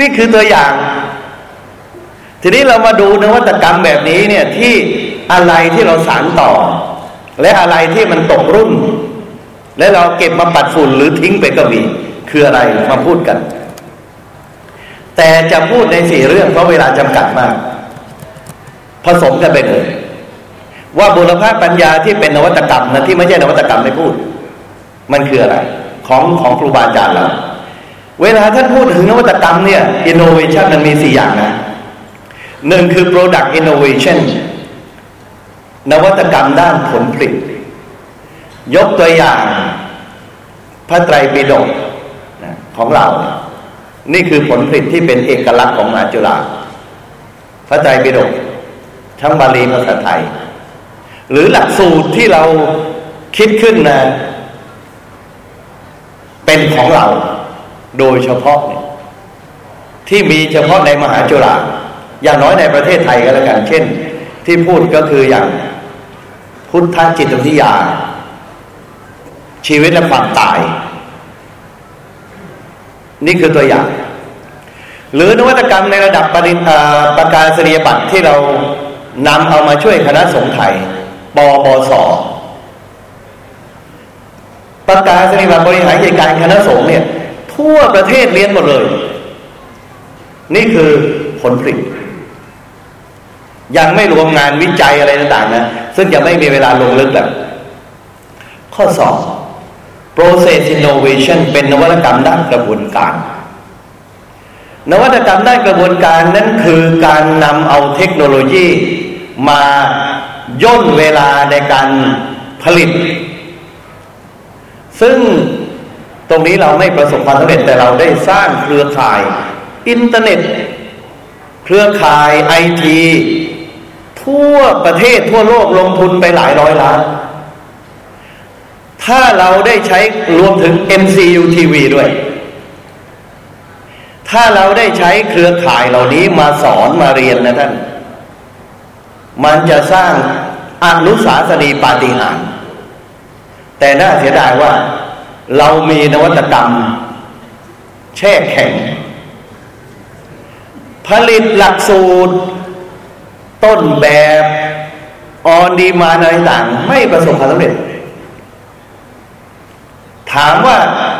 นี่คือตัวอย่าง ทีนี้เรามาดูนวัตกรรมแบบนี้เนี่ยที่อะไรที่เราสานต่อ และอะไรที่มันตกรุ่น และเราเก็บมาปัดฝุ่นหรือทิ้งไปก็มี คืออะไรมาพูดกัน แต่จะพูดในสี่เรื่องเพราะเวลาจำกัดมาก ผสมกันไปเลย ว่าบุรพปัญญาที่เป็นนวัตกรรมนะที่ไม่ใช่นวัตกรรมไม่พูด มันคืออะไร ของของครูบาอาจารย์เราเวลาท่านพูดถึงนวัตกรรมเนี่ย innovation มันมีสี่อย่างนะหนึ่งคือ product innovation นวัตกรรมด้านผลผลิต ยกตัวอย่างพระไตรปิฎกของเรา นี่คือผลผลิตที่เป็นเอกลักษณ์ของมาจุฬาพระไตรปิฎกทั้งบาลีภาษาไทย หรือหลักสูตรที่เราคิดขึ้นนะเป็นของเราโดยเฉพาะที่มีเฉพาะในมหาจุฬาอย่างน้อยในประเทศไทยก็แล้วกัน เช่น ที่พูดก็คืออย่างพุทธจิตวิทยา ชีวิตและความตาย นี่คือตัวอย่าง หรือนวัตกรรมในระดับปริประกาศนียบัตรที่เรานำเอามาช่วยคณะสงฆ์ไทยปบสประกาศนียบัตรบริหารกิจการคณะสงฆ์เนี่ยทั่วประเทศเรียนหมดเลย นี่คือผลผลิตยังไม่รวมงานวิจัยอะไรต่างๆนะ ซึ่งจะไม่มีเวลาลงลึกแบบข้อสอง process innovation เป็นนวัตกรรมด้านกระบวนการ นวัตกรรมด้านกระบวนการนั้นคือการนำเอาเทคโนโลยี มาย่นเวลาในการผลิต ซึ่งตรงนี้เราไม่ประสบความสำเร็จแต่เราได้สร้างเครือข่ายอินเทอร์เน็ต เครือข่ายไอทีทั่วประเทศทั่วโลกลงทุนไปหลายร้อยล้าน ถ้าเราได้ใช้รวมถึง MCU TV ด้วย ถ้าเราได้ใช้เครือข่ายเหล่านี้มาสอนมาเรียนนะท่าน มันจะสร้างอนุสาสนีปาฏิหาริย์แต่น่าเสียดายว่า เรามีนวัตกรรม แช่แข็ง ผลิตหลักสูตร ต้นแบบออนดีมาอะไรต่าง ไม่ประสบความสำเร็จ ถามว่า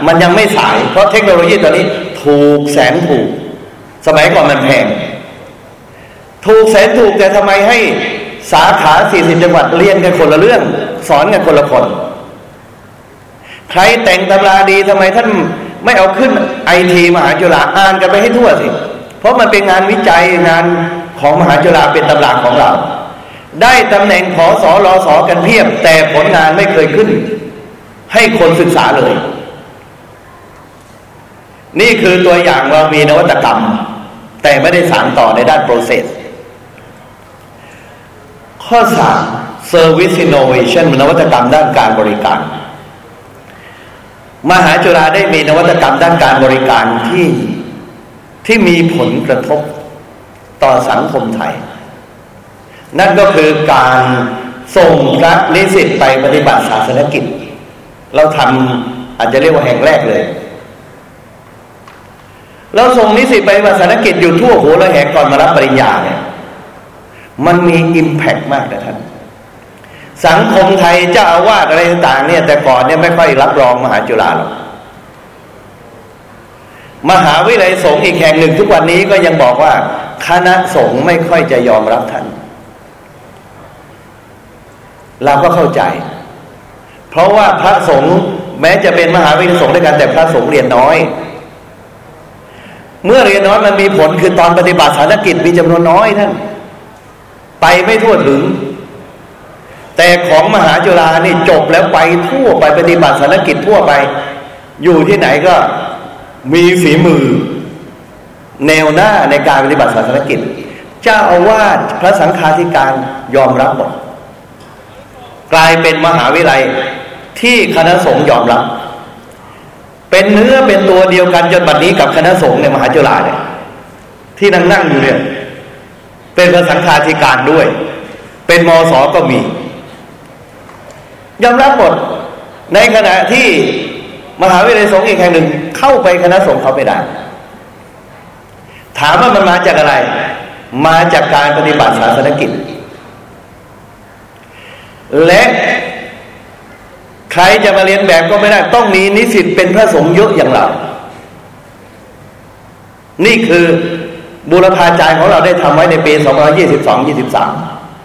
มันยังไม่สาย เพราะเทคโนโลยีตอนนี้ ถูกแสนถูก สมัยก่อนมันแพง ถูกแสนถูกแต่ทำไมให้สาขาสี่สิบจังหวัดเรียนกันคนละเรื่อง สอนกันคนละคน ใครแต่งตำราดีทำไมท่านไม่เอาขึ้นไอทีมหาจุฬาอ่านกันไปให้ทั่วสิ เพราะมันเป็นงานวิจัยงานของมหาจุฬาเป็นตำราของเรา ได้ตำแหน่งขอสอรอสอกันเพียบ แต่ผลงานไม่เคยขึ้น ให้คนศึกษาเลย นี่คือตัวอย่างเรามีนวัตกรรม แต่ไม่ได้สานต่อในด้านโปรเซส ข้อสาม Service Innovation นวัตกรรมด้านการบริการ มหาจุฬาได้มีนวัตกรรมด้านการบริการที่ที่มีผลกระทบต่อสังคมไทย นั่นก็คือการส่งพระนิสิตไปปฏิบัติศาสนกิจ เราทำอาจจะเรียกว่าแห่งแรกเลย เราส่งนิสิตไปปฏิบัติศาสนกิจอยู่ทั่วหัวระแหงก่อนมารับปริญญาเนี่ย มันมีอิมแพกมากนะท่าน สังคมไทยเจ้าอาวาสอะไรต่างเนี่ย แต่ก่อนเนี่ยไม่ค่อยรับรองมหาจุฬาหรอกมหาวิทยาลัยสงฆ์อีกแห่งหนึ่งทุกวันนี้ก็ยังบอกว่า คณะสงฆ์ไม่ค่อยจะยอมรับท่าน เราก็เข้าใจ เพราะว่าพระสงฆ์แม้จะเป็นมหาวิทยาลัยสงฆ์ด้วยกันแต่พระสงฆ์เรียนน้อย เมื่อเรียนน้อยมันมีผลคือตอนปฏิบัติสารกิจมีจำนวนน้อยท่านไปไม่ทั่วถึง แต่ของมหาจุฬานี่จบแล้วไปทั่วไปปฏิบัติสารกิจทั่วไป อยู่ที่ไหนก็มีฝีมือ แนวหน้าในการปฏิบัติศาสนกิจ เจ้าอาวาสพระสังฆาธิการยอมรับหมดกลายเป็นมหาวิทยาลัย ที่คณะสงฆ์ยอมรับ เป็นเนื้อเป็นตัวเดียวกันจนบัดนี้กับคณะสงฆ์ในมหาจุฬาเนี่ยที่นั่งนั่งอยู่เนี่ยเป็นพระสังฆาธิการด้วย เป็นมอสอก็มี ยอมรับหมดในขณะที่มหาวิทยาลัยสงฆ์อีกแห่งหนึ่งเข้าไปคณะสงฆ์เขาไม่ได้ ถามว่ามันมาจากอะไร มาจากการปฏิบัติศาสนกิจ และ ใครจะมาเรียนแบบก็ไม่ได้ ต้องมีนิสิตเป็นพระสงฆ์เยอะอย่างเรา นี่คือบุรพาจารย์ของเราได้ทำไว้ในปี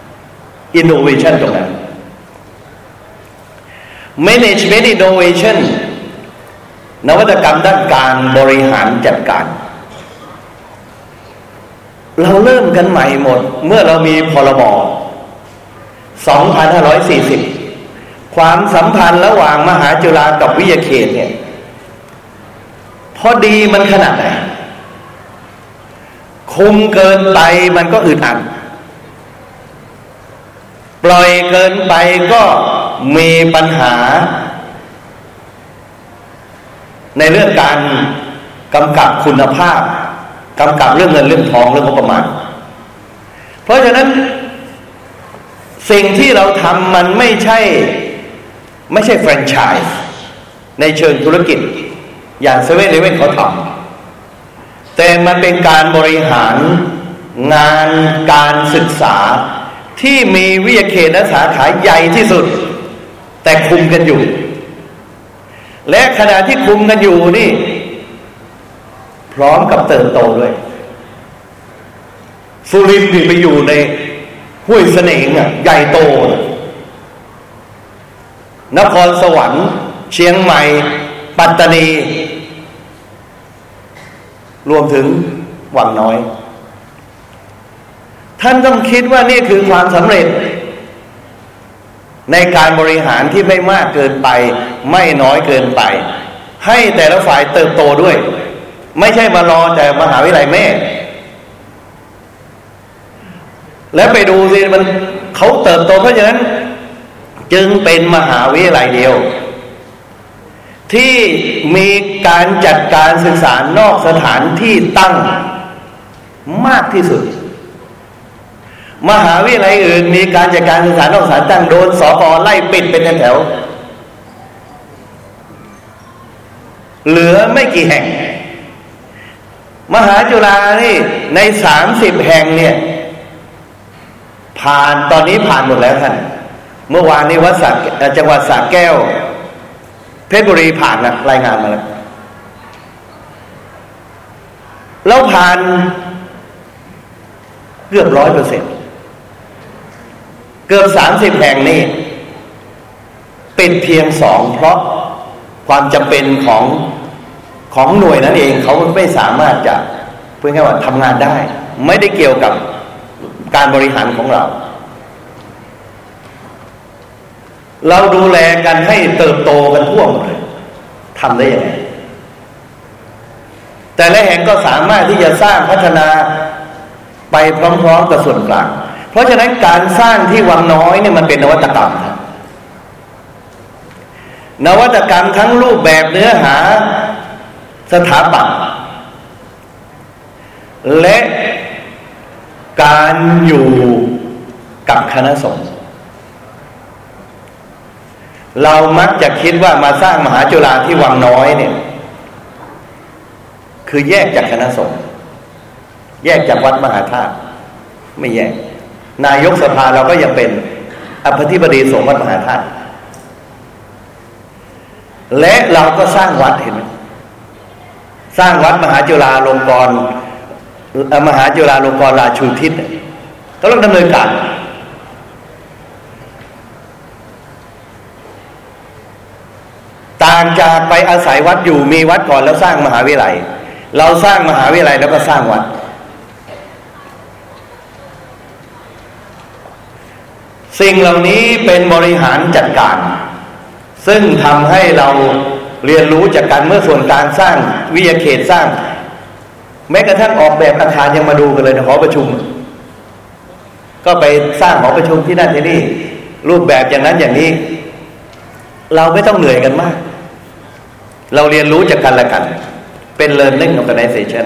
2022-23 Innovation ตรงนั้น Management Innovation นวัตกรรมด้านการบริหารจัดการ เราเริ่มกันใหม่หมด เมื่อเรามีพรบ 2540 ความสัมพันธ์ระหว่างมหาจุฬากับวิยาเขตเนี่ยพอดีมันขนาดไหนคุมเกินไปมันก็อึดอัดปล่อยเกินไปก็มีปัญหา ในเรื่องการกำกับคุณภาพกำกับเรื่องเงินเรื่องทองเรื่องงบประมาณ เพราะฉะนั้น สิ่งที่เราทำมันไม่ใช่ ไม่ใช่แฟรนไชส์ในเชิงธุรกิจ อย่างเซเว่นเลเว่นเขาทำแต่มันเป็นการบริหารงานการศึกษาที่มีวิทยาเขตและสาขาใหญ่ที่สุด แต่คุมกันอยู่ และขณะที่คุมกันอยู่นี่ พร้อมกับเติบโตด้วยสุรินทร์ไปอยู่ในห้วยเสน่ห์อะใหญ่โตน นครสวรรค์ เชียงใหม่ ปัตตานี รวมถึงวังน้อย ท่านต้องคิดว่านี่คือความสำเร็จ ในการบริหารที่ไม่มากเกินไป ไม่น้อยเกินไป ให้แต่ละฝ่ายเติบโตด้วย ไม่ใช่มารอแต่มหาวิทยาลัยแม่แล้วไปดูสิมันเขาเติบโตเพราะฉะนั้น จึงเป็นมหาวิทยาลัยเดียว ที่มีการจัดการศึกษานอกสถานที่ตั้งมากที่สุด มหาวิทยาลัยอื่น มีการจัดการศึกษานอกสถานตั้งโดนสอบอไล่ปิดเป็นแถวเหลือไม่กี่แห่ง มหาจุฬานี่ในสามสิบแห่งเนี่ย ผ่านตอนนี้ผ่านหมดแล้วท่าน เมื่อวานนี้วัดสักจังหวัดสระแก้ว เพชรบุรีผ่านนะรายงานมาแล้วแล้วผ่านเกือบร้อยเปอร์เซ็นต์เกือบสามสิบแห่งนี้เป็นเพียงสองเพราะความจำเป็นของของหน่วยนั้นเองเขาไม่สามารถจะเพื่อแค่ว่าทำงานได้ ไม่ได้เกี่ยวกับการบริหารของเรา เราดูแลกันให้เติบโตกันทั่วหมดเลยทำได้ยังไงแต่ละแห่งก็สามารถที่จะสร้างพัฒนาไปพร้อมๆกับส่วนกลาง เพราะฉะนั้นการสร้างที่วังน้อยเนี่ยมันเป็นนวัตกรรมครับนวัตกรรมทั้งรูปแบบเนื้อหาสถาปัตย์และการอยู่กับคณะสงฆ์ เรามักจะคิดว่ามาสร้างมหาจุฬาที่วังน้อยเนี่ย คือแยกจากคณะสงฆ์แยกจากวัดมหาธาตุไม่แยก นายกสภาเราก็ยังเป็นอภิบดีสงฆ์วัดมหาธาตุและเราก็สร้างวัดเห็นไหมสร้างวัดมหาจุฬาลงกรมหาจุฬาลงกรราชูทิศก็ต้องดำเนินการ ต่างจากไปอาศัยวัดอยู่มีวัดก่อนแล้วสร้างมหาวิทยาลัย เราสร้างมหาวิทยาลัยแล้วก็สร้างวัด สิ่งเหล่านี้เป็นบริหารจัดการ ซึ่งทำให้เราเรียนรู้จากการเมื่อส่วนการสร้างวิทยาเขตสร้าง แม้กระทั่งออกแบบอาคารยังมาดูกันเลยนะหอประชุม ก็ไปสร้างหอประชุมที่นั่นที่นี่ รูปแบบอย่างนั้นอย่างนี้ เราไม่ต้องเหนื่อยกันมาก เราเรียนรู้จากกันและกัน เป็น learning organization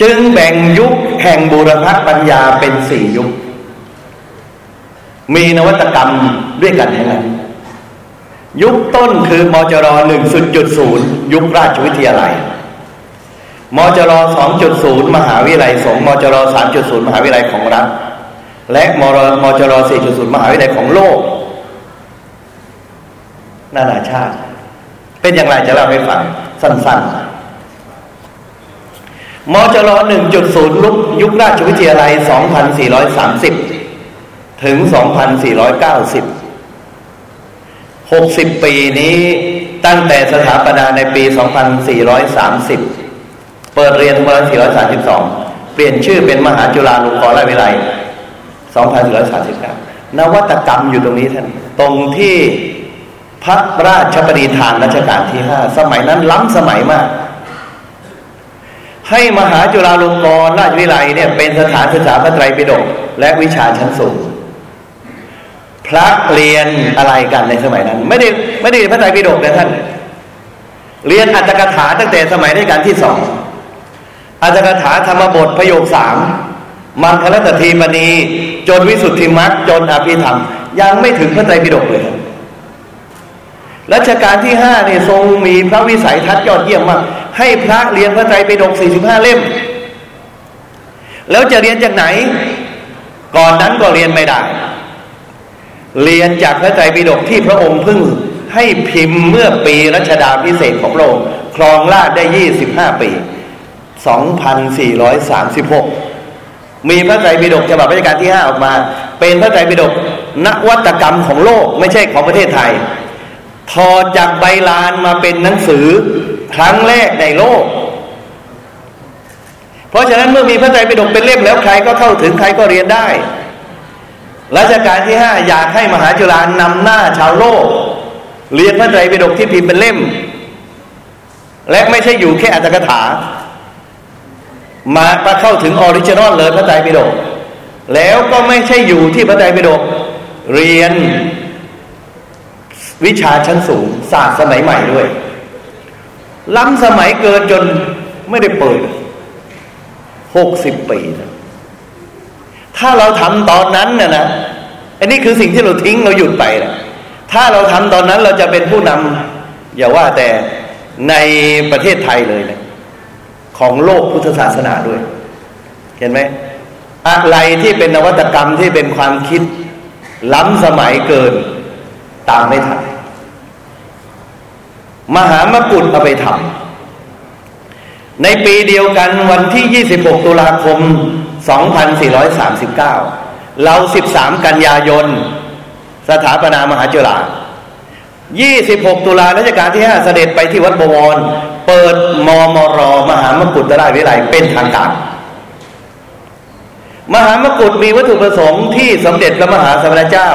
จึงแบ่งยุคแห่งบูรพปัญญาเป็นสี่ยุค มีนวัตกรรมด้วยกันทั้งนั้นยุคต้นคือมจรหนึ่งจุดศูนย์ยุคราชวิทยาลัยมจรสองจุดศูนย์มหาวิทยาลัยสงมจรสามจุดศูนย์มหาวิทยาลัยของรัฐ และมรมจรสี่จุดศูนย์มหาวิทยาลัยของโลก นานาชาติ เป็นอย่างไรจะเล่าให้ฟังสั้นๆมจร1.0ลุกยุคราชวิทยาลัย 2430 ถึง 2490 60 ปีนี้ตั้งแต่สถาปนาในปี 2430 เปิดเรียน2432 เปลี่ยนชื่อเป็นมหาจุฬาลงกรณราชวิทยาลัย2439 นวัตกรรมอยู่ตรงนี้ท่าน ตรงที่ พระราชบดีทานรัชกาลที่5สมัยนั้นล้ำสมัยมาก ให้มหาจุฬาลงกรณราชวิทยาลัยเนี่ยเป็นสถานศึกษาพระไตรปิฎกและวิชาชั้นสูงพระเรียนอะไรกันในสมัยนั้น ไม่ได้ไม่ได้พระไตรปิฎกนะท่าน เรียนอัตถกถาตั้งแต่สมัยรัชกาลที่สองอัตถกถาธรรมบทประโยคสามมังคลตทีมณีจนวิสุทธิมรรคจนอภิธรรม ยังไม่ถึงพระไตรปิฎกเลย รัชกาลที่ห้าเนี่ยทรงมีพระวิสัยทัศน์ยอดเยี่ยมมากให้พระเรียนพระไตรปิฎก45 เล่ม แล้วจะเรียนจากไหน ก่อนนั้นก็เรียนไม่ได้ เรียนจากพระไตรปิฎกที่พระองค์พึ่งให้พิมพ์เมื่อปีรัชดาพิเศษของโลกครองราชได้ 25 ปี 2436 มีพระไตรปิฎกฉบับรัชกาลที่ 5 ออกมา เป็นพระไตรปิฎกนวัตกรรมของโลกไม่ใช่ของประเทศไทย ถอดจากใบลานมาเป็นหนังสือครั้งแรกในโลก เพราะฉะนั้นเมื่อมีพระไตรปิฎกเป็นเล่มแล้วใครก็เข้าถึงใครก็เรียนได้รัชกาลที่ห้าอยากให้มหาจุฬานำหน้าชาวโลก เรียนพระไตรปิฎกที่พิมพ์เป็นเล่ม และไม่ใช่อยู่แค่อรรถกถา มาไปเข้าถึง original เลยพระไตรปิฎกแล้วก็ไม่ใช่อยู่ที่พระไตรปิฎกเรียน วิชาชั้นสูงศาสตร์สมัยใหม่ด้วย ล้ำสมัยเกินจนไม่ได้เปิดหกสิบปีนะถ้าเราทำตอนนั้นนะนะอันนี้คือสิ่งที่เราทิ้งเราหยุดไปนะถ้าเราทำตอนนั้นเราจะเป็นผู้นำอย่าว่าแต่ในประเทศไทยเลยนะของโลกพุทธศาสนาด้วย เห็นไหมอะไรที่เป็นนวัตกรรมที่เป็นความคิด ล้ำสมัยเกินตามไม่ทัน มหามกุฏเอาไปทำในปีเดียวกันวันที่ 26 ตุลาคม 2439 เรา 13 กันยายน สถาปนามหาจุฬา26 ตุลารัชกาลที่ 5 เสด็จไปที่วัดบวร เปิดมมร มหามกุฏราชวิไลเป็นทางการมหามกุฏมีวัตถุประสงค์ที่สมเด็จพระมหาสมณเจ้า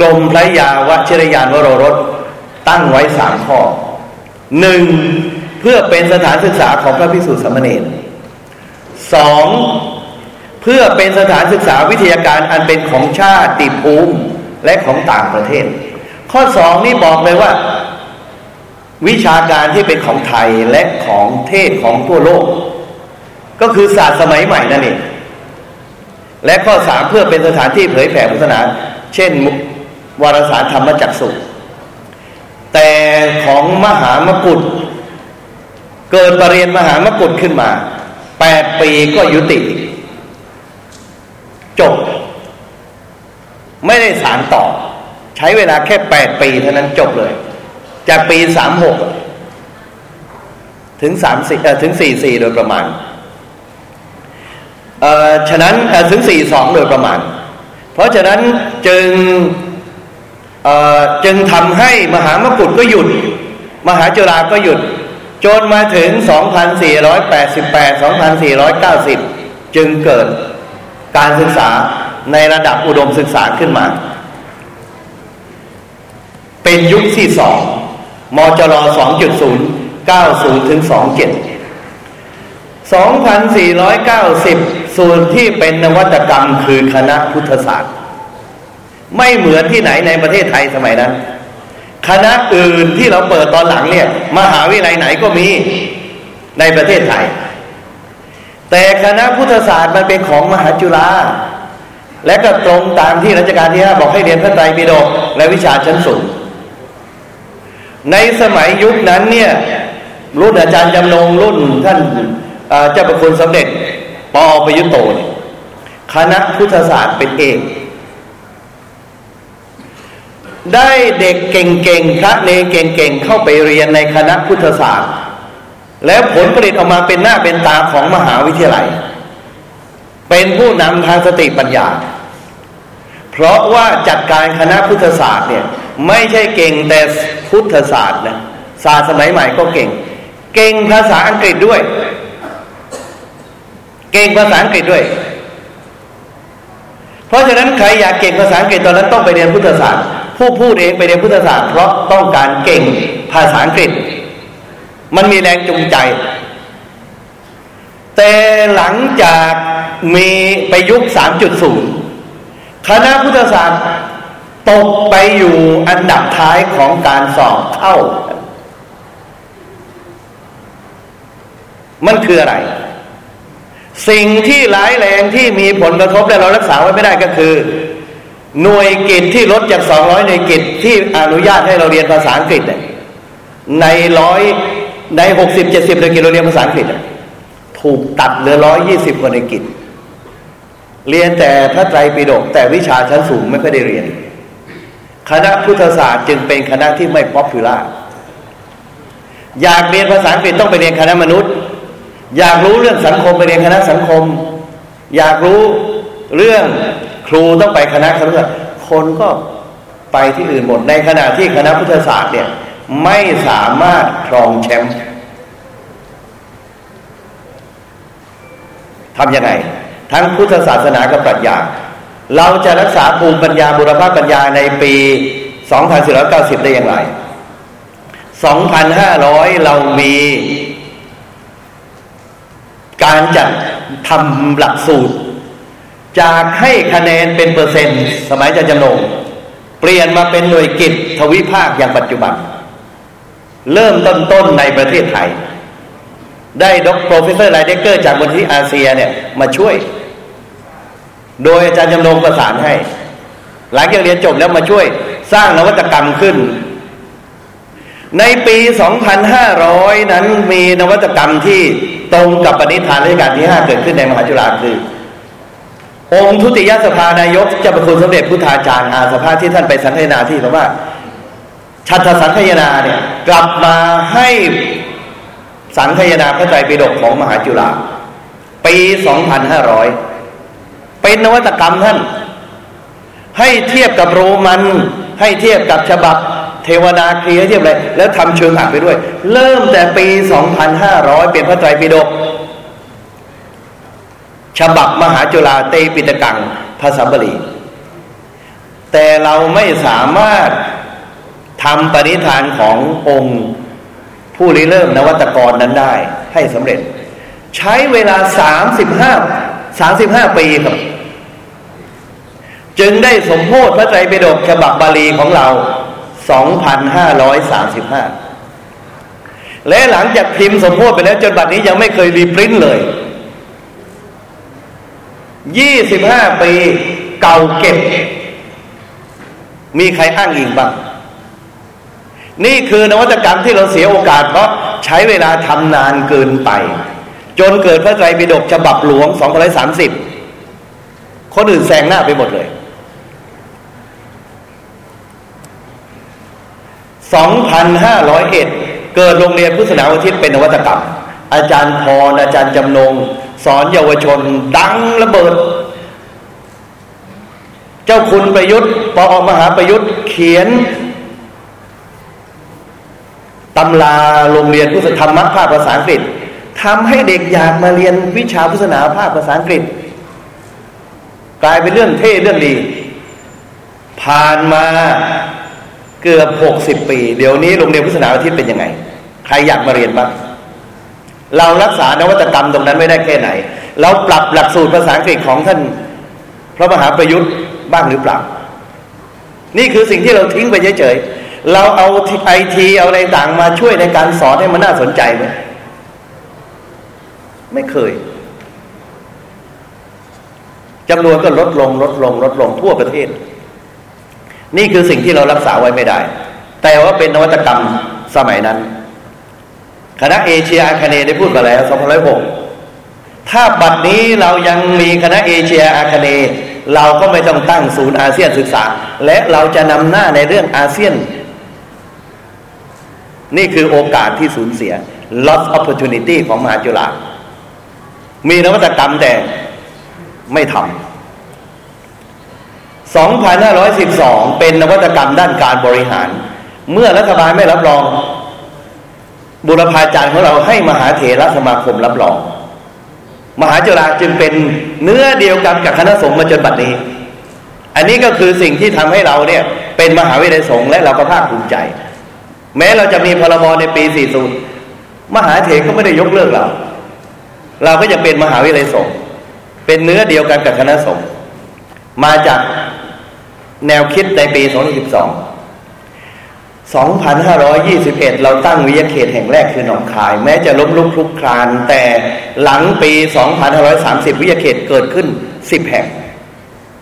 กรมพระยาวชิรยานวโรรสตั้งไว้สามข้อ หนึ่งเพื่อเป็นสถานศึกษาของพระพิสุทธิสมณีสองเพื่อเป็นสถานศึกษาวิทยาการอันเป็นของชาติภูมิและของต่างประเทศ ข้อสองนี่บอกเลยว่า วิชาการที่เป็นของไทยและของเทศของทั่วโลก ก็คือศาสตร์สมัยใหม่นั่นเองและข้อสามเพื่อเป็นสถานที่เผยแผ่พุทธศาสนา เช่นวารสารธรรมจักสุ แต่ของมหามกุฏเกิดปรริญญามหามกุฏขึ้นมาแปดปีก็ยุติ จบ ไม่ได้สารต่อ ใช้เวลาแค่แปดปีเท่านั้นจบเลย จากปีสามหกถึงสามสี่ถึงสี่สี่โดยประมาณเอ่อฉะนั้นถึงสี่สองโดยประมาณ เพราะฉะนั้นจึง จึงทำให้มหามกุฏก็หยุด มหาจุฬาก็หยุด จนมาถึง 2488 2490 จึงเกิดการศึกษาในระดับอุดมศึกษาขึ้นมา เป็นยุคที่สองมจร2.0 90ถึง27 2490 ส่วนที่เป็นนวัตกรรมคือคณะพุทธศาสตร์ ไม่เหมือนที่ไหนในประเทศไทยสมัยนั้นคณะอื่นที่เราเปิดตอนหลังเนี่ยมหาวิทยาลัยไหนก็มีในประเทศไทย แต่คณะพุทธศาสตร์มันเป็นของมหาจุฬาและก็ตรงตามที่รัชกาลที่ห้าบอกให้เรียนพระไตรปิฎกและวิชาชั้นสูง ในสมัยยุคนั้นเนี่ยรุ่นอาจารย์จำนงรุ่นท่านเจ้าประคุณสำเร็จปอประยุโตเนี่ยคณะพุทธศาสตร์เป็นเอง ได้เด็กเก่งๆพระเนเก่งๆเข้าไปเรียนในคณะพุทธศาสตร์ แล้วผลผลิตออกมาเป็นหน้าเป็นตาของมหาวิทยาลัย เป็นผู้นำทางสติปัญญา เพราะว่าจัดการคณะพุทธศาสตร์เนี่ยไม่ใช่เก่งแต่พุทธศาสตร์นะศาสตร์สมัยใหม่ก็เก่ง เก่งภาษาอังกฤษด้วย เก่งภาษาอังกฤษด้วย เพราะฉะนั้นใครอยากเก่งภาษาอังกฤษตอนนั้นต้องไปเรียนพุทธศาสตร์ ผู้พูดเองไปเรียนพุทธศาสตร์เพราะต้องการเก่งภาษาอังกฤษ มันมีแรงจูงใจ แต่หลังจากมีไปยุค 3.0 คณะพุทธศาสตร์ตกไปอยู่อันดับท้ายของการสอบเข้า มันคืออะไร สิ่งที่ร้ายแรงที่มีผลกระทบและเรารักษาไว้ไม่ได้ก็คือ หน่วยกิจที่ลดจากสองร้อยหน่วยกิจที่อนุญาตให้เราเรียนภาษาอังกฤษในร้อยในหกสิบเจ็ดสิบหน่วยกิจเราเรียนภาษาอังกฤษถูกตัดเหลือร้อยยี่สิบกว่าหน่วยกิจเรียนแต่พระไตรปิฎกแต่วิชาชั้นสูงไม่ค่อยได้เรียน คณะพุทธศาสตร์จึงเป็นคณะที่ไม่ป๊อปปูล่าอยากเรียนภาษาอังกฤษต้องไปเรียนคณะมนุษย์ อยากรู้เรื่องสังคมไปเรียนคณะสังคม อยากรู้เรื่อง ครูต้องไปคณะครุศาสตร์คนก็ไปที่อื่นหมดในขณะที่คณะพุทธศาสตร์เนี่ยไม่สามารถครองแชมป์ทำยังไง ทั้งพุทธศาสนากับปรัชญา เราจะรักษาภูมิปัญญาบุรพปัญญาในปี 2490 ได้อย่างไร 2,500 เรามีการจัดทำหลักสูตร จากให้คะแนนเป็นเปอร์เซ็นต์ สมัยจะจำนงเปลี่ยนมาเป็นหน่วยกิจทวิภาคอย่างปัจจุบัน เริ่มต้นๆในประเทศไทย ได้ดร professor ไลเดเกอร์จากมูลนิธิเอเชียเนี่ยมาช่วย โดยอาจารย์จำนงประสานให้ หลังจากเรียนจบแล้วมาช่วยสร้างนวัตกรรมขึ้น ในปี 2500 นั้นมีนวัตกรรมที่ตรงกับปณิธานรัชกาลที่ 5 เกิดขึ้นในมหาจุฬาคือ องค์ทุติยสภานายกเจ้าประคุณสมเด็จพุทธาจารย์อาสภาที่ท่านไปสังเนาที่เพราะว่าชัตสังคยนาเนี่ย กลับมาให้สังคยนาพระไตรปิฎกของมหาจุฬาปี 2500 เป็นนวัตกรรมท่าน ให้เทียบกับโรมัน ให้เทียบกับฉบับ เทวนาครีให้เทียบเลยแล้วทำเชิงอ่านไปด้วย เริ่มแต่ปี 2500 เป็นพระไตรปิฎก ฉบับมหาจุฬาเตปิตกังภาษาบาลีแต่เราไม่สามารถทำปณิธานขององค์ผู้ริเริ่มนวัตกรนั้นได้ให้สำเร็จ ใช้เวลาสามสิบห้าสามสิบห้าปีครับ จึงได้สมโพธิพระไตรปิฎกฉบับบาลีของเราสองพันห้าร้อยสามสิบห้าและหลังจากพิมพ์สมโพธิไปแล้วจนบัดนี้ยังไม่เคยรีพริ้นเลย ยี่สิบห้าปีเก่าเก็บ มีใครอ้างอิงบ้าง นี่คือนวัตกรรมที่เราเสียโอกาส เพราะใช้เวลาทำนานเกินไป จนเกิดพระไตรปิฎกฉบับหลวงสองพันสามสิบคนอื่นแซงหน้าไปหมดเลยสองพันห้าร้อยเอ็ดเกิดโรงเรียนพุทธศาสนาวิทิตเป็นนวัตกรรม อาจารย์พรอาจารย์จำนง สอนเยาวชน ดังระเบิด เจ้าคุณประยุทธ์ปอมหาประยุทธ์เขียนตำราโรงเรียนพุทธธรรมภาคภาษาอังกฤษทำให้เด็กอยากมาเรียนวิชาพุทธศาสนาภาคภาษาอังกฤษ กลายเป็นเรื่องเท่เรื่องดี ผ่านมาเกือบหกสิบปี เดี๋ยวนี้โรงเรียนพุทธศาสนาอาทิตย์เป็นยังไง ใครอยากมาเรียนบ้าง เรารักษานวัตกรรมตรงนั้นไม่ได้แค่ไหน เราปรับหลักสูตรภาษาอังกฤษของท่านพระมหาประยุทธ์บ้างหรือเปล่า นี่คือสิ่งที่เราทิ้งไปเฉยๆ เราเอาไอทีเอาอะไรต่างมาช่วยในการสอนให้มันน่าสนใจไหมไม่เคยจำนวนก็ลดลงลดลงลดลงทั่วประเทศ นี่คือสิ่งที่เรารักษาไว้ไม่ได้ แต่ว่าเป็นนวัตกรรมสมัยนั้น คณะเอเชียอาคเนได้พูดมาแล้ว2006ถ้าบัดนี้เรายังมีคณะเอเชียอาคเนเราก็ไม่ต้องตั้งศูนย์อาเซียนศึกษา และเราจะนำหน้าในเรื่องอาเซียน นี่คือโอกาสที่สูญเสีย lost opportunity ของมหาจุฬามีนวัตกรรมแต่ไม่ทำ2512 เป็นนวัตกรรมด้านการบริหาร เมื่อรัฐบาลไม่รับรอง บุรพาจารย์ของเราให้มหาเถรสมาคมรับรอง มหาจุฬาจึงเป็นเนื้อเดียวกันกับคณะสงฆ์มาจนบัดนี้ อันนี้ก็คือสิ่งที่ทำให้เราเนี่ย เป็นมหาวิทยาลัยสงฆ์และเราก็ภาคภูมิใจ แม้เราจะมีพรบในปี 40 มหาเถรก็ไม่ได้ยกเลิกเรา เราก็จะเป็นมหาวิทยาลัยสงฆ์เป็นเนื้อเดียวกันกับคณะสงฆ์มาจากแนวคิดในปี 2012 2521 เราตั้งวิทยาเขตแห่งแรกคือหนองคาย แม้จะล้มลุกคลุกคลาน แต่หลังปี 2530 วิทยาเขตเกิดขึ้น 10 แห่ง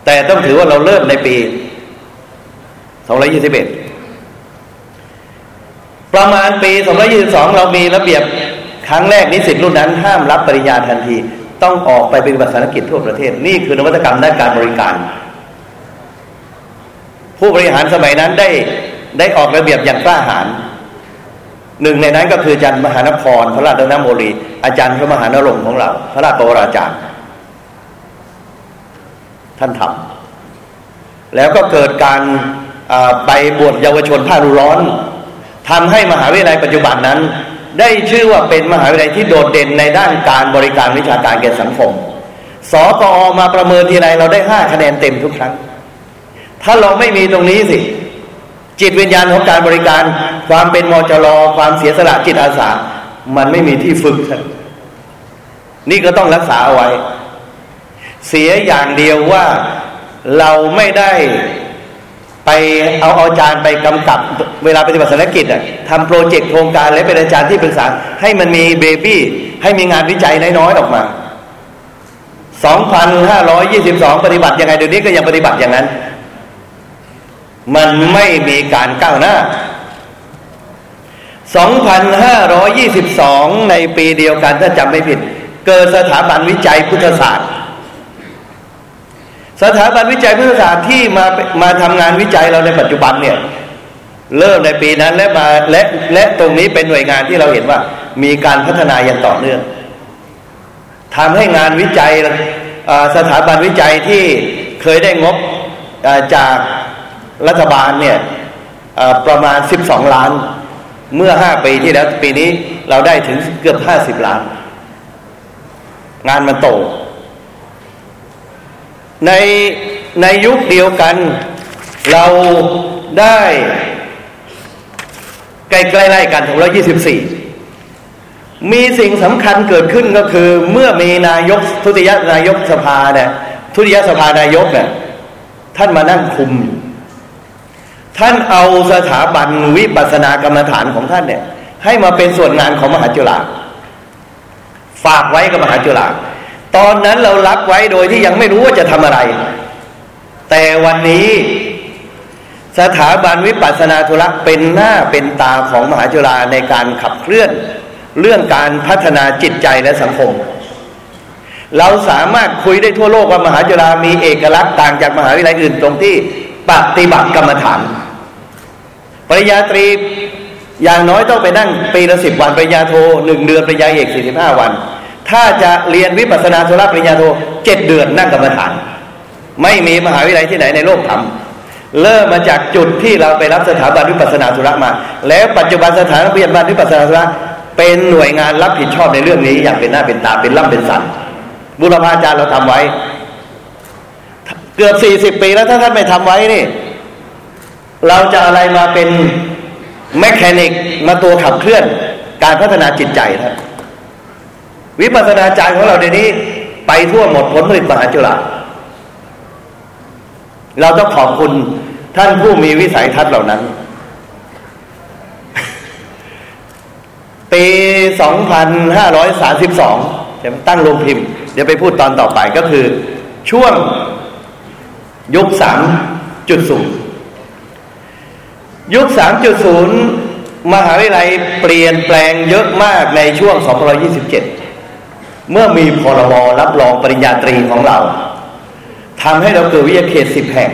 แต่ต้องถือว่าเราเริ่มในปี2021 ประมาณปี2022 เรามีระเบียบครั้งแรกนิสิตรุ่นนั้นห้ามรับปริญญาทันที ต้องออกไปเป็นภาษาอังกฤษทั่วประเทศ นี่คือนวัตกรรมด้านการบริการ ผู้บริหารสมัยนั้นได้ ได้ออกระเบียบอย่างกล้าหาญหนึ่งในนั้นก็คืออาจารย์มหานคร พระราชดนโมรีอาจารย์พระมหานรงค์ของเรา พระราชบวราจารย์ ท่านทำแล้วก็เกิดการไปบวชเยาวชนภาคร้อนทำให้มหาวิทยาลัยปัจจุบันนั้น ได้ชื่อว่าเป็นมหาวิทยาลัยที่โดดเด่นในด้านการบริการวิชาการแก่สังคมสกอมาประเมินทีไรเราได้ห้าคะแนนเต็มทุกครั้ง ถ้าเราไม่มีตรงนี้สิ จิตวิญญาณของการบริการ ความเป็นมจรความเสียสละจิตอาสา มันไม่มีที่ฝึกนี่ก็ต้องรักษาเอาไว้ เสียอย่างเดียวว่าเราไม่ได้ไปเอาอาจารย์ไปกำกับ เวลาปฏิบัติศาสนกิจอะทำโปรเจกต์โครงการและเป็นอาจารย์ที่ปรึกษา ให้มันมีเบบี้ให้มีงานวิจัยน้อยๆออกมา 2,522 ปฏิบัติยังไงเดี๋ยวนี้ก็ยังปฏิบัติอย่างนั้น มันไม่มีการก้าวหน้า 2,522 ในปีเดียวกันถ้าจำไม่ผิด เกิดสถาบันวิจัยพุทธศาสตร์ สถาบันวิจัยพุทธศาสตร์ที่มามาทำงานวิจัยเราในปัจจุบันเนี่ยเริ่มในปีนั้นและมาและและตรงนี้เป็นหน่วยงานที่เราเห็นว่า มีการพัฒนาอย่างต่อเนื่องทำให้งานวิจัยสถาบันวิจัยที่เคยได้งบจาก รัฐบาลเนี่ยประมาณ 12 ล้าน เมื่อ 5 ปีที่แล้ว ปีนี้เราได้ถึงเกือบ 50 ล้าน งานมันโต ในในยุคเดียวกัน เราได้ใกล้ๆกันถึงร้อยี่สิบสี่มีสิ่งสำคัญเกิดขึ้นก็คือ เมื่อมีนายกทุติยนายกสภาเนี่ยทุติยสภานายกเนี่ยท่านมานั่งคุม ท่านเอาสถาบันวิปัสสนากรรมฐานของท่านเนี่ย ให้มาเป็นส่วนงานของมหาจุฬาฝากไว้กับมหาจุฬาตอนนั้นเรารับไว้โดยที่ยังไม่รู้ว่าจะทำอะไร แต่วันนี้สถาบันวิปัสสนาธุระเป็นหน้าเป็นตาของมหาจุฬาในการขับเคลื่อน เรื่องการพัฒนาจิตใจและสังคม เราสามารถคุยได้ทั่วโลกว่ามหาจุฬามีเอกลักษณ์ต่างจากมหาวิทยาลัยอื่นตรงที่ปฏิบัติกรรมฐาน ปริญญาตรีอย่างน้อยต้องไปนั่งปีละสิบวันปริญญาโทหนึ่งเดือนปริญญาเอกสี่สิบห้าวัน ถ้าจะเรียนวิปัสสนาธุระปริญญาโทเจ็ดเดือนนั่งกรรมฐาน ไม่มีมหาวิทยาลัยที่ไหนในโลกทำเริ่มมาจากจุดที่เราไปรับสถาบันวิปัสสนาธุระมา แล้วปัจจุบันสถานวิปัสสนวิปัสสนาธุระเป็นหน่วยงานรับผิดชอบในเรื่องนี้อย่างเป็นหน้าเป็นตาเป็นล่ำเป็นสันบุรพาจารย์เราทำไว้ เกือบสี่สิบปีแล้วถ้าท่านไม่ทำไว้นี่ เราจะอะไรมาเป็นแมคแคนิกมาตัวขับเคลื่อนการพัฒนาจิตใจครับวิปัสสนาจารย์ของเราเดี๋ยวนี้ ไปทั่วหมดผลผลิตมหาจุฬาเราต้องขอบคุณท่านผู้มีวิสัยทัศน์เหล่านั้น ปีสองพัน2532ใช่ไหมตั้งโรงพิมพ์ เดี๋ยวไปพูดตอนต่อไปก็คือ ช่วงยุสูง ยุค 3.0 มหาวิทยาลัยเปลี่ยนแปลงเยอะมากในช่วง227 เมื่อมีพรบรับรองปริญญาตรีของเราทำให้เราเกิดวิทยาเขตสิบแห่ง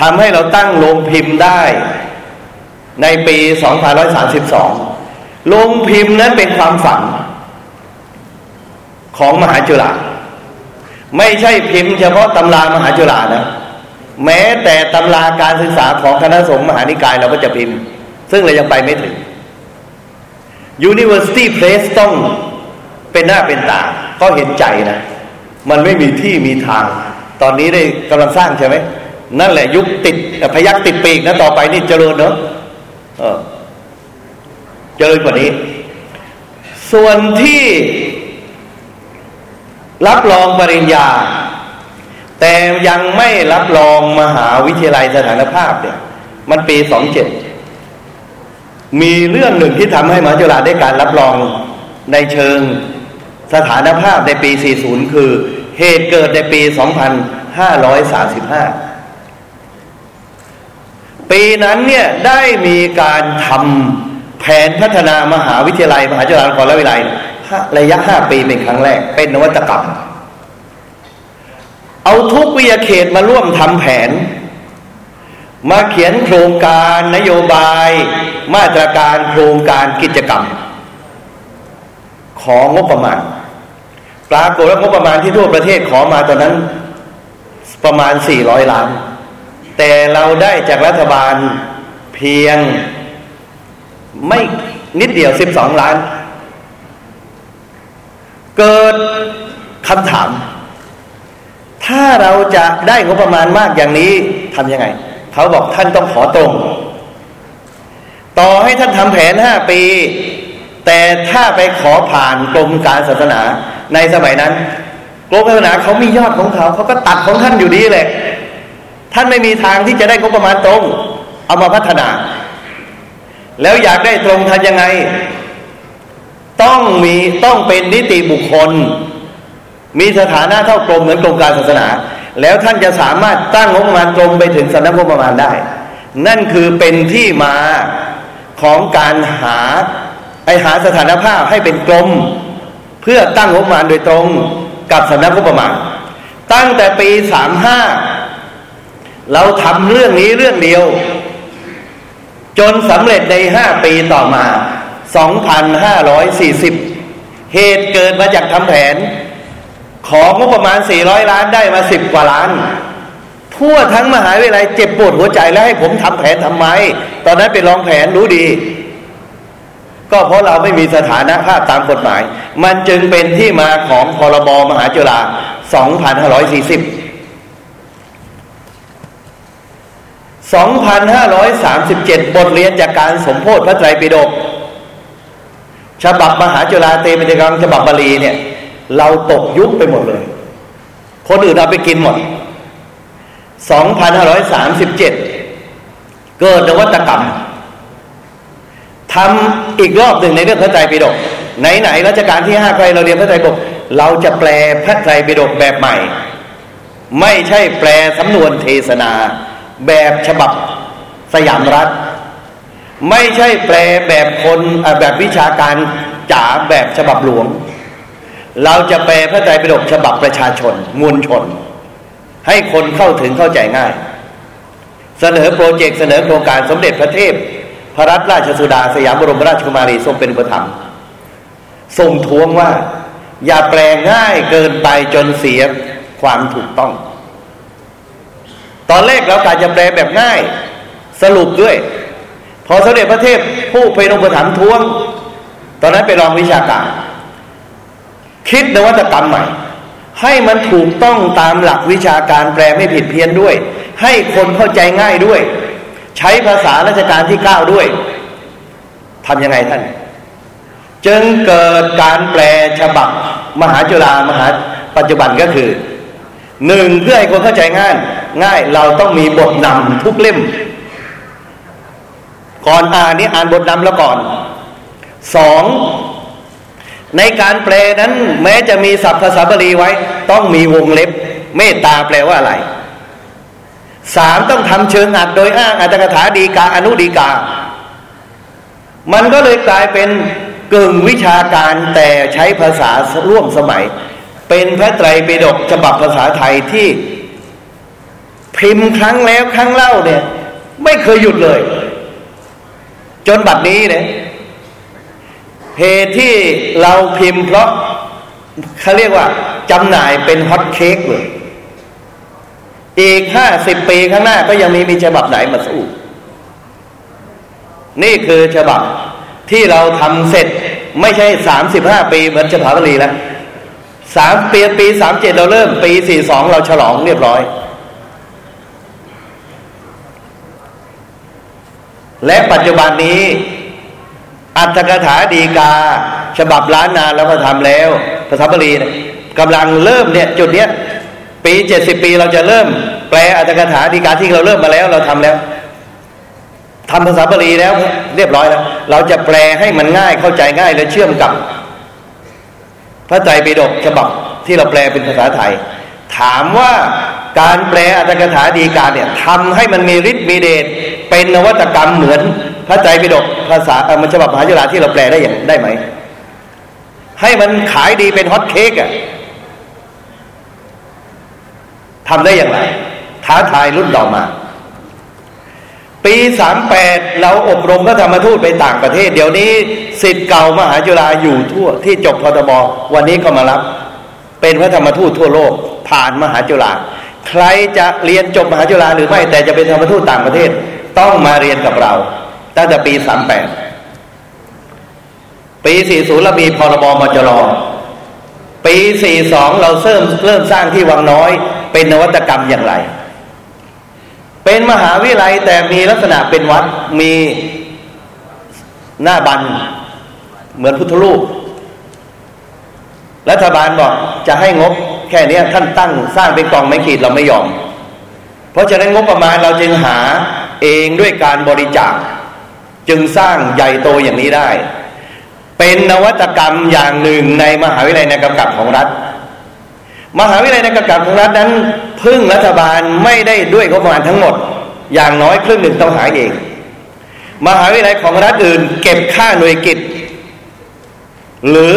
ทำให้เราตั้งโรงพิมพ์ได้ในปี2532 โรงพิมพ์นั้นเป็นความฝัน ของมหาจุฬาไม่ใช่พิมพ์เฉพาะตำรามหาจุฬานะ แม้แต่ตำราการศึกษาของคณะสงฆ์มหานิกายเราก็จะพิมพ์ ซึ่งเรายังไปไม่ถึง University Press ต้องเป็นหน้าเป็นตา ก็เห็นใจนะ มันไม่มีที่มีทาง ตอนนี้ได้กำลังสร้างใช่ไหม นั่นแหละยุคติดพยักติดปีกนะต่อไปนี่เจริญเนอะเจริญกว่านี้ ส่วนที่รับรองปริญญา แต่ยังไม่รับรองมหาวิทยาลัยสถานภาพเนี่ย มันปีสองเจ็ดมีเรื่องหนึ่งที่ทำให้มหาจุฬาได้การรับรองในเชิงสถานภาพในปี 40 คือเหตุเกิดในปี 2535 ปีนั้นเนี่ยได้มีการทำแผนพัฒนามหาวิทยาลัย มหาจุฬาลงกรณวิทยาลัยระยะห้าปีเป็นครั้งแรก เป็นนวัตกรรม เอาทุกวิยาเขตมาร่วมทำแผน มาเขียนโครงการนโยบาย มาตรการโครงการกิจกรรม ของงบประมาณ ปรากฏว่างบประมาณที่ทั่วประเทศขอมาตอนนั้น ประมาณ 400 ล้าน แต่เราได้จากรัฐบาลเพียงไม่นิดเดียวสิบสองล้าน เกิดคำถาม ถ้าเราจะได้งบประมาณมากอย่างนี้ทำยังไง เขาบอกท่านต้องขอตรง ต่อให้ท่านทำแผนห้าปี แต่ถ้าไปขอผ่านกรมการศาสนาในสมัยนั้นกรมศาสนาเขามียอดของเขาเขาก็ตัดของท่านอยู่ดีเลยท่านไม่มีทางที่จะได้งบประมาณตรง เอามาพัฒนา แล้วอยากได้ตรงทันยังไง ต้องมีต้องเป็นนิติบุคคล มีสถานะเท่ากรมเหมือนกรมการศาสนา แล้วท่านจะสามารถตั้งงบประมาณตรงไปถึงสำนักงบประมาณได้ นั่นคือเป็นที่มาของการหาไอหาสถานภาพให้เป็นกรมเพื่อตั้งงบประมาณโดยตรงกับสำนักงบประมาณ ตั้งแต่ปีสามห้าเราทำเรื่องนี้เรื่องเดียว จนสำเร็จในห้าปีต่อมา2,540เหตุเกิดมาจากทำแผน ของงบประมาณ 400 ล้านได้มาสิบกว่าล้าน ทั่วทั้งมหาวิทยาลัยเจ็บปวดหัวใจแล้วให้ผมทำแผนทำไม ตอนนั้นเป็นรองแผนรู้ดี ก็เพราะเราไม่มีสถานะภาพตามกฎหมาย มันจึงเป็นที่มาของพรบมหาจุฬา2540 2,537 บทเรียนจากการสมโพธิพระไตรปิฎกฉบับมหาจุฬาเตมิตกังฉบับบาลีเนี่ย เราตกยุคไปหมดเลย คนอื่นเอาไปกินหมด 2,537 เกิดนวัตกรรมทำอีกรอบหนึ่งในเรื่องพระไตรปิฎกไหนๆรัชกาลที่ห้าใครเราเรียนพระไตรปิฎกเราจะแปลพระไตรปิฎกแบบใหม่ ไม่ใช่แปลสำนวนเทศนา แบบฉบับสยามรัฐ ไม่ใช่แปลแบบคนแบบวิชาการจ๋าแบบฉบับหลวง เราจะแปลพระไตรปิฎกฉบับประชาชนมวลชน ให้คนเข้าถึงเข้าใจง่าย เสนอโปรเจกต์เสนอโครงการสมเด็จพระเทพ พระรัตนราชสุดาสยามบรมราชกุมารีทรงเป็นประธานทรงท้วงว่า อย่าแปลง่ายเกินไปจนเสียความถูกต้อง ตอนแรกเรากาจะแปลแบบง่าย สรุปด้วย พอสมเด็จพระเทพผู้เป็นองค์ประถมท้วง ตอนนั้นไปลองวิชาการ คิดนวัตกรรมใหม่ ให้มันถูกต้องตามหลักวิชาการแปลไม่ผิดเพี้ยนด้วย ให้คนเข้าใจง่ายด้วย ใช้ภาษาราชการที่เก้าด้วยทำยังไงท่าน จึงเกิดการแปลฉบับมหาจุฬามหาปัจจุบันก็คือหนึ่งเพื่อให้คนเข้าใจง่าย ง่ายเราต้องมีบทนำทุกเล่ม ก่อนอ่านนี้อ่านบทนำแล้วก่อนสอง ในการแปลนั้นแม้จะมีศัพท์ภาษาบาลีไว้ ต้องมีวงเล็บ เมตตาแปลว่าอะไรสามต้องทำเชิงอัดโดยอ้างอัตถกถาดีกาอนุดีกา มันก็เลยกลายเป็นกึ่งวิชาการแต่ใช้ภาษาร่วมสมัย เป็นพระไตรปิฎกฉบับภาษาไทยที่ พิมพ์ครั้งแล้วครั้งเล่าเนี่ย ไม่เคยหยุดเลย จนบัดนี้เนี่ย เหตุที่เราพิมพ์เพราะเขาเรียกว่าจำหน่ายเป็นฮอตเค้กเลยอีกห้าสิบปีข้างหน้าก็ยังมีมีฉบับไหนมาสู้นี่คือฉบับที่เราทำเสร็จไม่ใช่สามสิบห้าปีเหมือนฉบับลีแล้วสามปีปีสามเจ็ดเราเริ่ม ปีสี่สองเราฉลองเรียบร้อย และปัจจุบันนี้ อัตถกถาดีกา ฉบับล้านนาเราก็ทำแล้วภาษาบาลีกำลังเริ่มเนี่ยจุดเนี้ยปีเจ็ดสิบปีเราจะเริ่ม แปลอัตถกถาดีกาที่เราเริ่มมาแล้วเราทำแล้วทำภาษาบาลีแล้ว เรียบร้อยแล้ว เราจะแปลให้มันง่ายเข้าใจง่ายและเชื่อมกับ พระไตรปิฎกฉบับที่เราแปลเป็นภาษาไทย ถามว่าการแปลอัตถกถาดีกาเนี่ยทำให้มันมีฤทธิ์มีเดชเป็นนวัตกรรมเหมือน ระไตรปิฎกภาษาเอมันฉบับมหาจุฬาที่เราแปลได้อย่างได้ไหม ให้มันขายดีเป็นฮอตเค้กอะทำได้อย่างไร ท้าทายรุ่นต่อมา ปีสามแปดเราอบรมพระธรรมทูตไปต่างประเทศ เดี๋ยวนี้สิทธิ์เก่ามหาจุฬาอยู่ทั่วที่จบพทบวันนี้ก็มารับ เป็นพระธรรมทูตทั่วโลก ผ่านมหาจุฬาใครจะเรียนจบมหาจุฬาหรือไม่แต่จะเป็นธรรมทูตต่างประเทศ ต้องมาเรียนกับเรา ตั้งแต่ปีสามแปดปีสี่ศูนย์เรามีพรบมจรปีสี่สองเราเริ่มเริ่มสร้างที่วังน้อย เป็นนวัตกรรมอย่างไร เป็นมหาวิทยาลัยแต่มีลักษณะเป็นวัดมีหน้าบันเหมือนพุทธรูปรัฐบาลบอกจะให้งบแค่นี้ท่านตั้งสร้างเป็นกองไม่ขีดเราไม่ยอม เพราะฉะนั้นงบประมาณเราจึงหาเองด้วยการบริจาค จึงสร้างใหญ่โตอย่างนี้ได้ เป็นนวัตกรรมอย่างหนึ่งในมหาวิทยาลัยในกำกับของรัฐ มหาวิทยาลัยในกำกับของรัฐนั้นพึ่งรัฐบาลไม่ได้ด้วยงบประมาณทั้งหมด อย่างน้อยครึ่งหนึ่งต้องหาเอง มหาวิทยาลัยของรัฐอื่น เก็บค่าหน่วยกิจ หรือ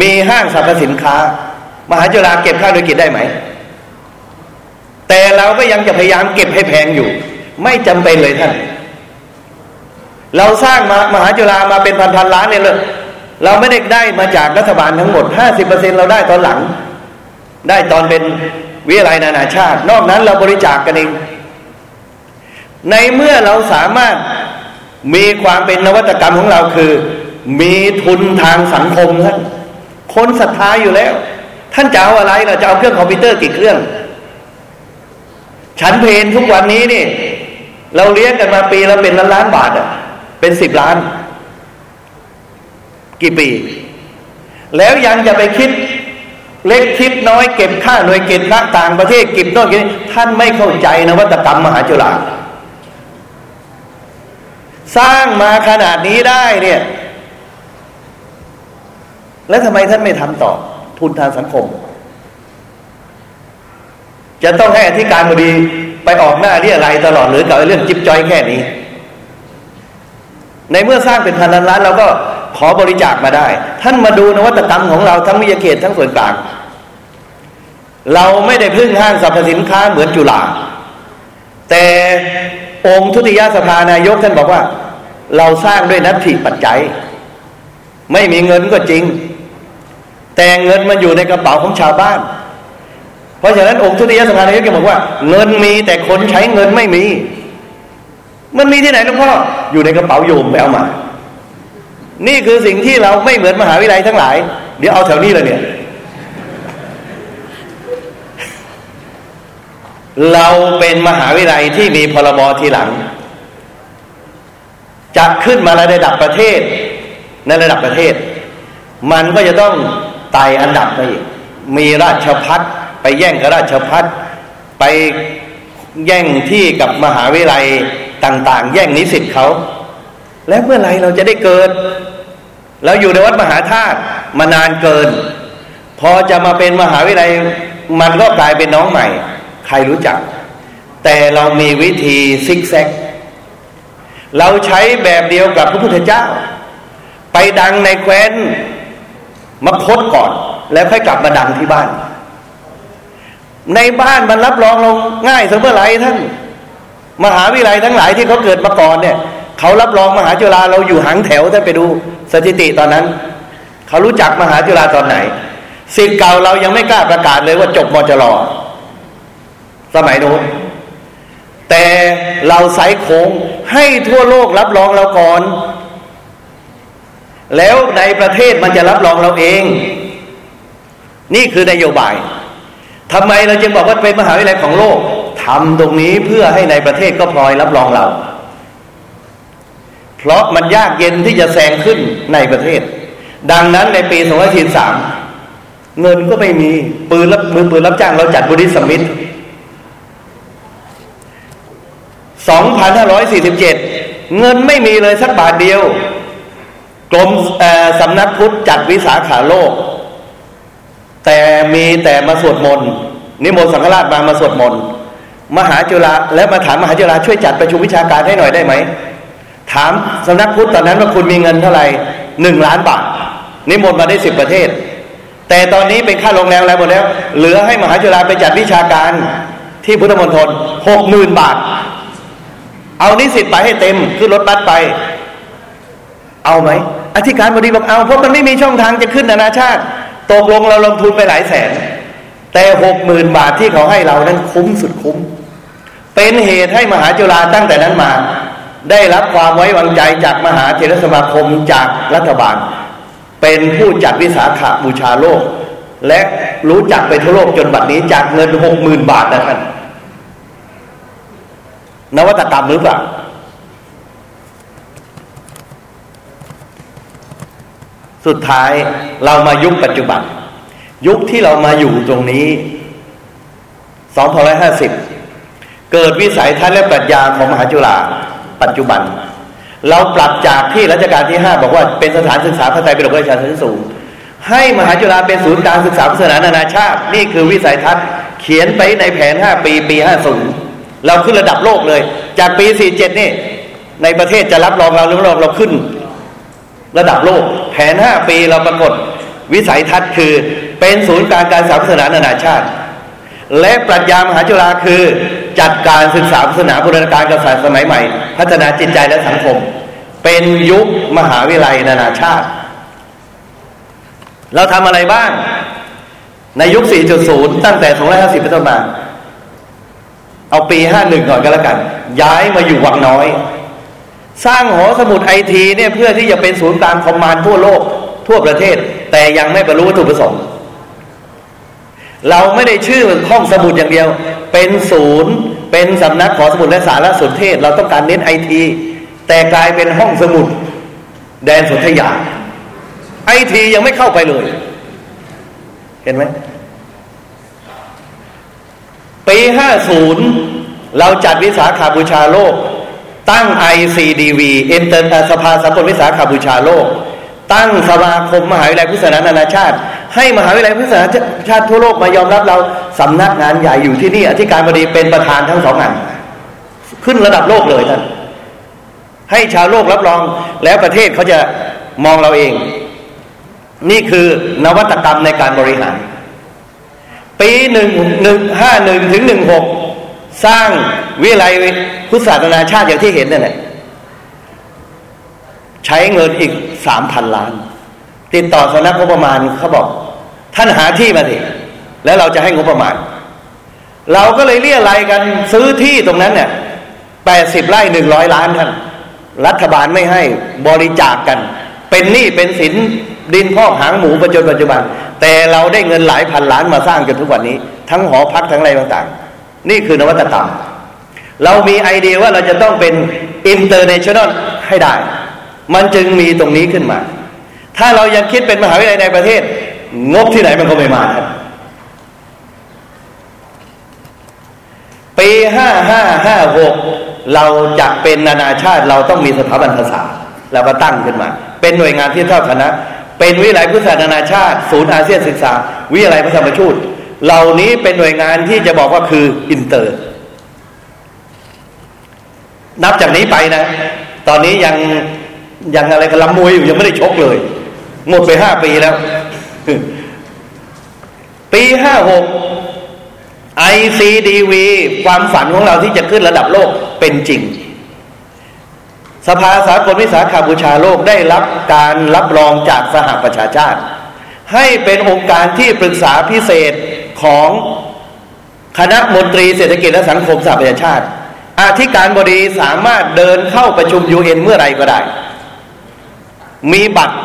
มีห้างสรรพสินค้า มหาจุฬาเก็บค่าหน่วยกิจได้ไหม แต่เราก็ยังจะพยายามเก็บให้แพงอยู่ ไม่จำเป็นเลยท่าน เราสร้างมามหาจุฬามาเป็นพันพันล้านเนี่ยเลยเราไม่ได้ได้มาจากรัฐบาลทั้งหมดห้าสิบเปอร์เซ็นเราได้ตอนหลัง ได้ตอนเป็นวิทยาลัยนานาชาติ นอกนั้นเราบริจาคกกันเอง ในเมื่อเราสามารถมีความเป็นนวัตกรรมของเราคือ มีทุนทางสังคมท่านคนศรัทธาอยู่แล้ว ท่านจะเอาอะไรเราจะเอาเครื่องคอมพิวเตอร์กี่เครื่อง ฉันเพนทุกวันนี้นี่ เราเลี้ยงกันมาปีละเป็นล้านล้านบาทอะ เป็นสิบล้าน กี่ปี แล้วยังจะไปคิดเล็กคิดน้อยเก็บค่าหน่วยเก็บค่าต่างประเทศเก็บโน่นเก็บท่านไม่เข้าใจนวัตกรรมมหาจุฬาสร้างมาขนาดนี้ได้เนี่ย แล้วทำไมท่านไม่ทำต่อ ทุนทางสังคม จะต้องให้อธิการบดีไปออกหน้าเรียอะไรตลอดหรือกับเรื่องจิบจอยแค่นี้ ในเมื่อสร้างเป็นพันล้านล้านเราก็ขอบริจาคมาได้ ท่านมาดูนวัตกรรมของเราทั้งวิทยาเขตทั้งส่วนกลางเราไม่ได้พึ่งห้างสรรพสินค้าเหมือนจุฬาแต่องค์ทุติยสภานายกท่านบอกว่า เราสร้างด้วยนัตถิปัจจัย ไม่มีเงินก็จริง แต่เงินมันอยู่ในกระเป๋าของชาวบ้าน เพราะฉะนั้นองค์ทุติยสภานายกก็บอกว่า เงินมีแต่คนใช้เงินไม่มี มันมีที่ไหนหลวงพ่ออยู่ในกระเป๋าโยมไปเอามา นี่คือสิ่งที่เราไม่เหมือนมหาวิทยาลัยทั้งหลาย เดี๋ยวเอาแถวนี้เลยเนี่ย เราเป็นมหาวิทยาลัยที่มีพรบทีหลังจะขึ้นมาในระดับประเทศ ในระดับประเทศ มันก็จะต้องไต่อันดับไปมีราชพัฒไปแย่งกับราชพัฒไปแย่งที่กับมหาวิทยาลัย ต่าง ๆ แย่งนิสิตเขาแล้วเมื่อไรเราจะได้เกิดเราอยู่ในวัดมหาธาตุมานานเกิน พอจะมาเป็นมหาวิทยาลัยมันก็กลายเป็นน้องใหม่ ใครรู้จัก แต่เรามีวิธีซิกแซก เราใช้แบบเดียวกับพระพุทธเจ้า ไปดังในแคว้นมคตก่อน แล้วค่อยกลับมาดังที่บ้าน ในบ้านมันรับรองเราง่ายเสมอไรท่าน มหาวิทยาลัยทั้งหลายที่เขาเกิดมาก่อนเนี่ยเขารับรองมหาจุฬาเราอยู่หางแถวท่านไปดูสถิติตอนนั้น เขารู้จักมหาจุฬาตอนไหนสิทธิ์เก่าเรายังไม่กล้าประกาศเลยว่าจบมจรสมัยโน้นแต่เราไซโค้งให้ทั่วโลกรับรองเราก่อน แล้วในประเทศมันจะรับรองเราเอง นี่คือนโยบายทำไมเราจึงบอกว่าเป็นมหาวิทยาลัยของโลก ทำตรงนี้เพื่อให้ในประเทศก็พลอยรับรองเรา เพราะมันยากเย็นที่จะแซงขึ้นในประเทศ ดังนั้นในปี2543เงินก็ไม่มีปืนรับมือปืนรับจ้างเราจัดบุริสมิธ2547 เงินไม่มีเลยสักบาทเดียว กรมสำนักพุทธจัดวิสาขาโลก แต่มีแต่มาสวดมนต์นิมนต์สังฆราชมามาสวดมนต์ มหาจุฬาและมาถามมหาจุฬาช่วยจัดประชุมวิชาการให้หน่อยได้ไหมถามสำนักพุทธตอนนั้นว่าคุณมีเงินเท่าไหร่หนึ่งล้านบาทนิมนต์มาได้สิบประเทศ แต่ตอนนี้เป็นค่าโรงแรมแล้วหมดแล้ว เหลือให้มหาจุฬาไปจัดวิชาการที่พุทธมณฑลหกหมื่นบาท เอานิสิตไปให้เต็มขึ้นรถบัสไป เอาไหมอธิการบดีบอกเอาเพราะมันไม่มีช่องทางจะขึ้นนานาชาติ ตกลงเราลงทุนไปหลายแสน แต่หกหมื่นบาทที่เขาให้เรานั้นคุ้มสุดคุ้ม เป็นเหตุให้มหาจุฬาตั้งแต่นั้นมา ได้รับความไว้วางใจจากมหาเทรสมาคมจากรัฐบาล เป็นผู้จัดวิสาขาบูชาโลก และรู้จักไปทั่วโลกจนบัดนี้จากเงินหกหมื่นบาทนะท่านนวัตกรรมหรือเปล่าสุดท้ายเรามายุคปัจจุบัน ยุคที่เรามาอยู่ตรงนี้2550 เกิดวิสัยทัศน์และปรัชญาของมหาจุฬาปัจจุบัน เราปรับจากที่รัชกาลที่ 5 บอกว่าเป็นสถานศึกษาพระไตรปิฎกวิชาชั้นสูง ให้มหาจุฬาเป็นศูนย์การศึกษาศาสนานานาชาติ นี่คือวิสัยทัศน์เขียนไปในแผน 5 ปีปี 50 เราขึ้นระดับโลกเลย จากปี 47 นี่ ในประเทศจะรับรองเราหรือเราเราขึ้น ระดับโลก แผน 5 ปีเราปรากฏวิสัยทัศน์คือเป็นศูนย์การการศาสนานานาชาติ และปรัชญามหาจุฬาคือ จัดการศึกษาศาสนาบูรณาการกษัตริย์สมัยใหม่ พัฒนาจิตใจและสังคม เป็นยุคมหาวิทยาลัยนานาชาติ เราทำอะไรบ้าง ในยุค 4.0 ตั้งแต่ 250เป็นต้นมา เอาปีห้าหนึ่งก่อนก็แล้วกัน ย้ายมาอยู่วังน้อย สร้างหอสมุดไอทีเนี่ยเพื่อที่จะเป็นศูนย์กลางคอมมานด์ทั่วโลกทั่วประเทศ แต่ยังไม่บรรลุวัตถุประสงค์ เราไม่ได้ชื่อห้องสมุดอย่างเดียว เป็นศูนย์ เป็นสำนักขอสมุดและสารสนเทศ เราต้องการเน้นไอทีแต่กลายเป็นห้องสมุด แดนสนธยาไอทียังไม่เข้าไปเลย เห็นไหมปีห้าศูนย์เราจัดวิสาขาบูชาโลก ตั้ง ICDV inter สภาสากลวิสาขบูชาโลก ตั้งสมาคมมหาวิทยาลัยพุทธศาสนานานาชาติ ให้มหาวิทยาลัยพุทธศาสนาชาติทั่วโลกมายอมรับเราสำนักงานใหญ่อยู่ที่นี่อธิการบดีเป็นประธานทั้งสองงานขึ้นระดับโลกเลยท่านให้ชาวโลกรับรองแล้วประเทศเขาจะมองเราเอง นี่คือนวัตกรรมในการบริหาร ปีหนึ่งหนึ่งห้าหนึ่งถึงหนึ่งหกสร้างวิไลพุทธศาสนาชาติอย่างที่เห็นนั่นแหละใช้เงินอีกสามพันล้าน ติดต่อสำนักงบประมาณเขาบอก ท่านหาที่มาสิแล้วเราจะให้งบประมาณ เราก็เลยเรียอะไรกันซื้อที่ตรงนั้นเนี่ยแปดสิบไร่หนึ่งร้อยล้านท่าน รัฐบาลไม่ให้บริจาคกกัน เป็นหนี้เป็นสินดินพอกหางหมูปัจจุบันปัจจุบัน แต่เราได้เงินหลายพันล้านมาสร้างจนทุกวันนี้ ทั้งหอพักทั้งอะไรต่างๆ นี่คือนวัตกรรม เรามีไอเดียว่าเราจะต้องเป็น international ให้ได้ มันจึงมีตรงนี้ขึ้นมา ถ้าเรายังคิดเป็นมหาวิทยาลัยในประเทศ งบที่ไหนมันก็ไม่มาครับปีห้าห้าห้าหกเราจะเป็นนานาชาติเราต้องมีสถาบันภาษาเราก็ตั้งขึ้นมา เป็นหน่วยงานที่เท่าคณะ เป็นวิทยาลัยพุทธศาสนาชาติ ศูนย์อาเซียนศึกษา วิทยาลัยพระธรรมชูตเหล่านี้เป็นหน่วยงานที่จะบอกว่าคืออินเตอร์ นับจากนี้ไปนะ ตอนนี้ยังยังอะไรกันลำมวยอยู่ยังไม่ได้ชกเลย หมดไปห้าปีแล้ว ปีห้าหก ICDV ความฝันของเราที่จะขึ้นระดับโลกเป็นจริง สภาสากลวิสาขาบูชาโลกได้รับการรับรองจากสหประชาชาติ ให้เป็นองค์การที่ปรึกษาพิเศษของคณะมนตรีเศรษฐกิจและสังคมสหประชาชาติอาธิการบดีสามารถเดินเข้าประชุมยูเอ็นเมื่อไรก็ได้ มีบัตร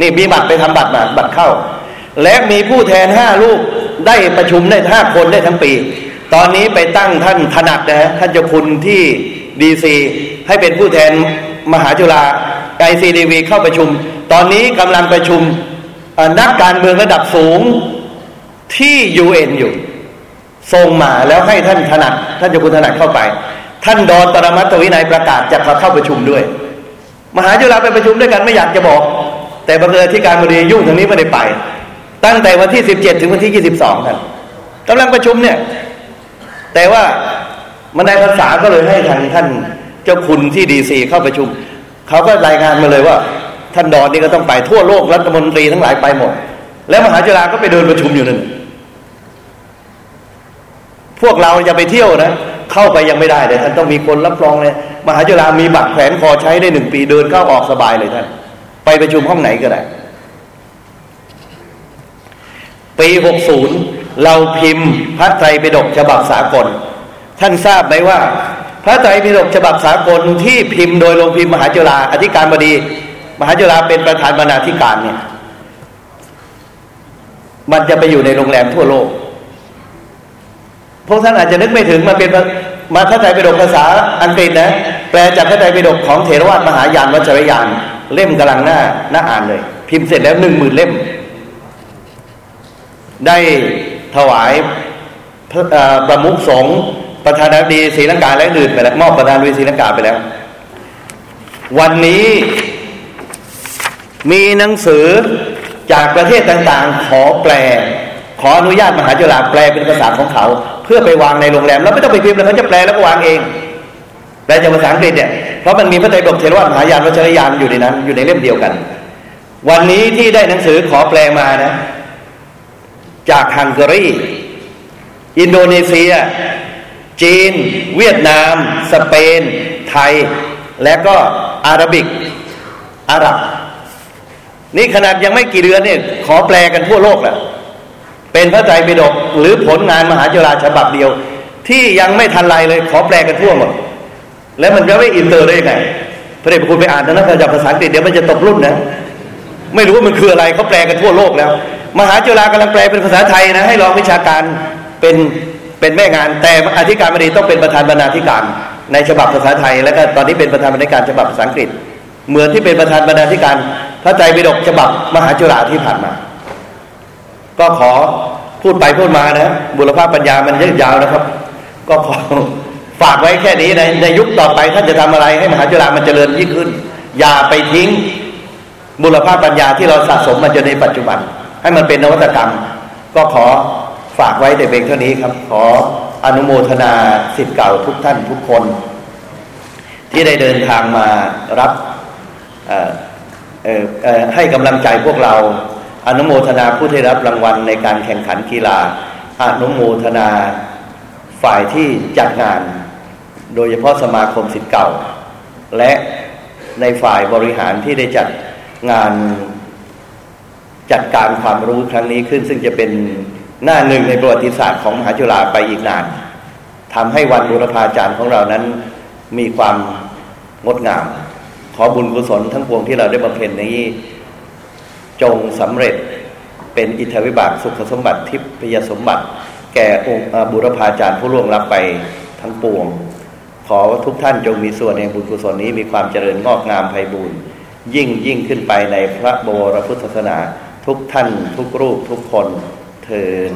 นี่มีบัตรไปทำบัตรมาบัตรเข้า และมีผู้แทนห้าลูกได้ประชุมได้ห้าคนได้ทั้งปี ตอนนี้ไปตั้งท่านถนัดนะฮะท่านเจ้าคุณที่DC ให้เป็นผู้แทนมหาจุฬา ICDV เข้าประชุม ตอนนี้กำลังประชุมนักการเมืองระดับสูงที่ยูเอ็นอยู่ส่งมาแล้วให้ท่านถนัดท่านเจ้าคุณถนัดเข้าไป ท่านดอนปรมัตถ์วินัยประกาศจะเข้าประชุมด้วย มหาจุฬาไปประชุมด้วยกันไม่อยากจะบอก แต่บังเอิญอธิการบดียุ่งทางนี้ไม่ได้ไป ตั้งแต่วันที่สิบเจ็ดถึงวันที่ยี่สิบสองท่านกำลังประชุมเนี่ย แต่ว่ามันในภาษาก็เลยให้ทางท่านเจ้าคุณที่ดีซีเข้าประชุม เขาก็รายงานมาเลยว่า ท่านดอนนี่ก็ต้องไปทั่วโลกรัฐมนตรีทั้งหลายไปหมด แล้วมหาจุฬาก็ไปเดินประชุมอยู่นั่นพวกเราจะไปเที่ยวนะเข้าไปยังไม่ได้เลยท่านต้องมีคนรับรองเลยมหาจุฬามีบัตรแขวนคอใช้ได้หนึ่งปีเดินเข้าออกสบายเลยท่าน ไปประชุมห้องไหนก็ได้ ปีหกศูนย์เราพิมพ์พระไตรปิฎกฉบับสากล ท่านทราบไหมว่า พระไตรปิฎกฉบับสากลที่พิมพ์โดยโรงพิมพ์มหาจุฬาอธิการบดี มหาจุฬาเป็นประธานบรรณาธิการเนี่ย มันจะไปอยู่ในโรงแรมทั่วโลกพวกท่านอาจจะนึกไม่ถึงมาเป็นมาพระไตรปิฎกภาษาอังกฤษนะ แปลจากพระไตรปิฎกของเถรวาทมหายานวัชรยานเล่มกำลังหน้าหน้าอ่านเลย พิมพ์เสร็จแล้วหนึ่งหมื่นเล่ม ได้ถวายประมุขสงฆ์ประธานาธิบดีศรีลังกาและอื่นไปแล้วมอบประธานาธิบดีศรีลังกาไปแล้ว วันนี้มีหนังสือจากประเทศต่างๆ ขอแปล ขออนุญาตมหาจุฬาแปลเป็นภาษาของเขา เพื่อไปวางในโรงแรม แล้วไม่ต้องไปพิมพ์เลยเขาจะแปลแล้วก็วางเองแปลจากภาษาอังกฤษเนี่ย เพราะมันมีพระไตรปิฎกเทรวาทมหายานวัชรยานอยู่ในนั้น อยู่ในเล่มเดียวกัน วันนี้ที่ได้หนังสือขอแปลมานะ จากฮังการี อินโดนีเซีย จีน เวียดนาม สเปน ไทย และก็อาหรับิก อาหรับ นี่ขนาดยังไม่กี่เดือนเนี่ยขอแปลกันทั่วโลกแหละเป็นพระไตรปิฎกหรือผลงานมหาจุฬาฉบับเดียว ที่ยังไม่ทันไรเลย ขอแปลกันทั่วหมด แล้วมันจะไม่อินเตอร์ได้ยังไงพระเดชพระคุณไปอ่านนะจากภาษาอังกฤษเดี๋ยวมันจะตกรุ่นนะ ไม่รู้ว่ามันคืออะไรเขาแปลกันทั่วโลกแล้ว มหาจุฬากำลังแปลเป็นภาษาไทยนะให้รองวิชาการเป็นเป็นแม่งาน แต่อธิการบดีต้องเป็นประธานบรรณาธิการในฉบับภาษาไทย แล้วก็ตอนนี้เป็นประธานบรรณาธิการฉบับภาษาอังกฤษ เหมือนที่เป็นประธานบรรณาธิการพระไตรปิฎกฉบับมหาจุฬาที่ผ่านมา ก็ขอพูดไปพูดมานะบุรพาปัญญามันเยอะยาวนะครับ ก็ขอ ฝากไว้แค่นี้ในในยุคต่อไปท่านจะทำอะไรให้มหาจุฬามันเจริญยิ่งขึ้น อย่าไปทิ้งบุรพาปัญญาที่เราสะสมมาจนในปัจจุบัน ให้มันเป็นนวัตกรรม ก็ขอฝากไว้แต่เพียงเท่านี้ครับ ขออนุโมทนาสิทธิ์เก่าทุกท่านทุกคน ที่ได้เดินทางมารับให้กำลังใจพวกเรา อนุโมทนาผู้ที่รับรางวัลในการแข่งขันกีฬา อนุโมทนาฝ่ายที่จัดงาน โดยเฉพาะสมาคมสิทธิ์เก่า และในฝ่ายบริหารที่ได้จัดงานจัดการความรู้ครั้งนี้ขึ้น ซึ่งจะเป็นหน้าหนึ่งในประวัติศาสตร์ของมหาจุฬาไปอีกนานทำให้วันบุรพาจารย์ของเรานั้นมีความงดงาม ขอบุญกุศลทั้งปวงที่เราได้บำเพ็ญนี้ จงสำเร็จเป็นอิทธิวิบากสุขสมบัติทิพยสมบัติ แก่องค์บุรพาจารย์ผู้ล่วงลับไปทั้งปวง ขอทุกท่านจงมีส่วนในบุญกุศลนี้มีความเจริญงอกงามไพบูรณ์ยิ่งยิ่งขึ้นไปในพระบรพุทธศาสนา ทุกท่าน ทุกรูปทุกคนเทิน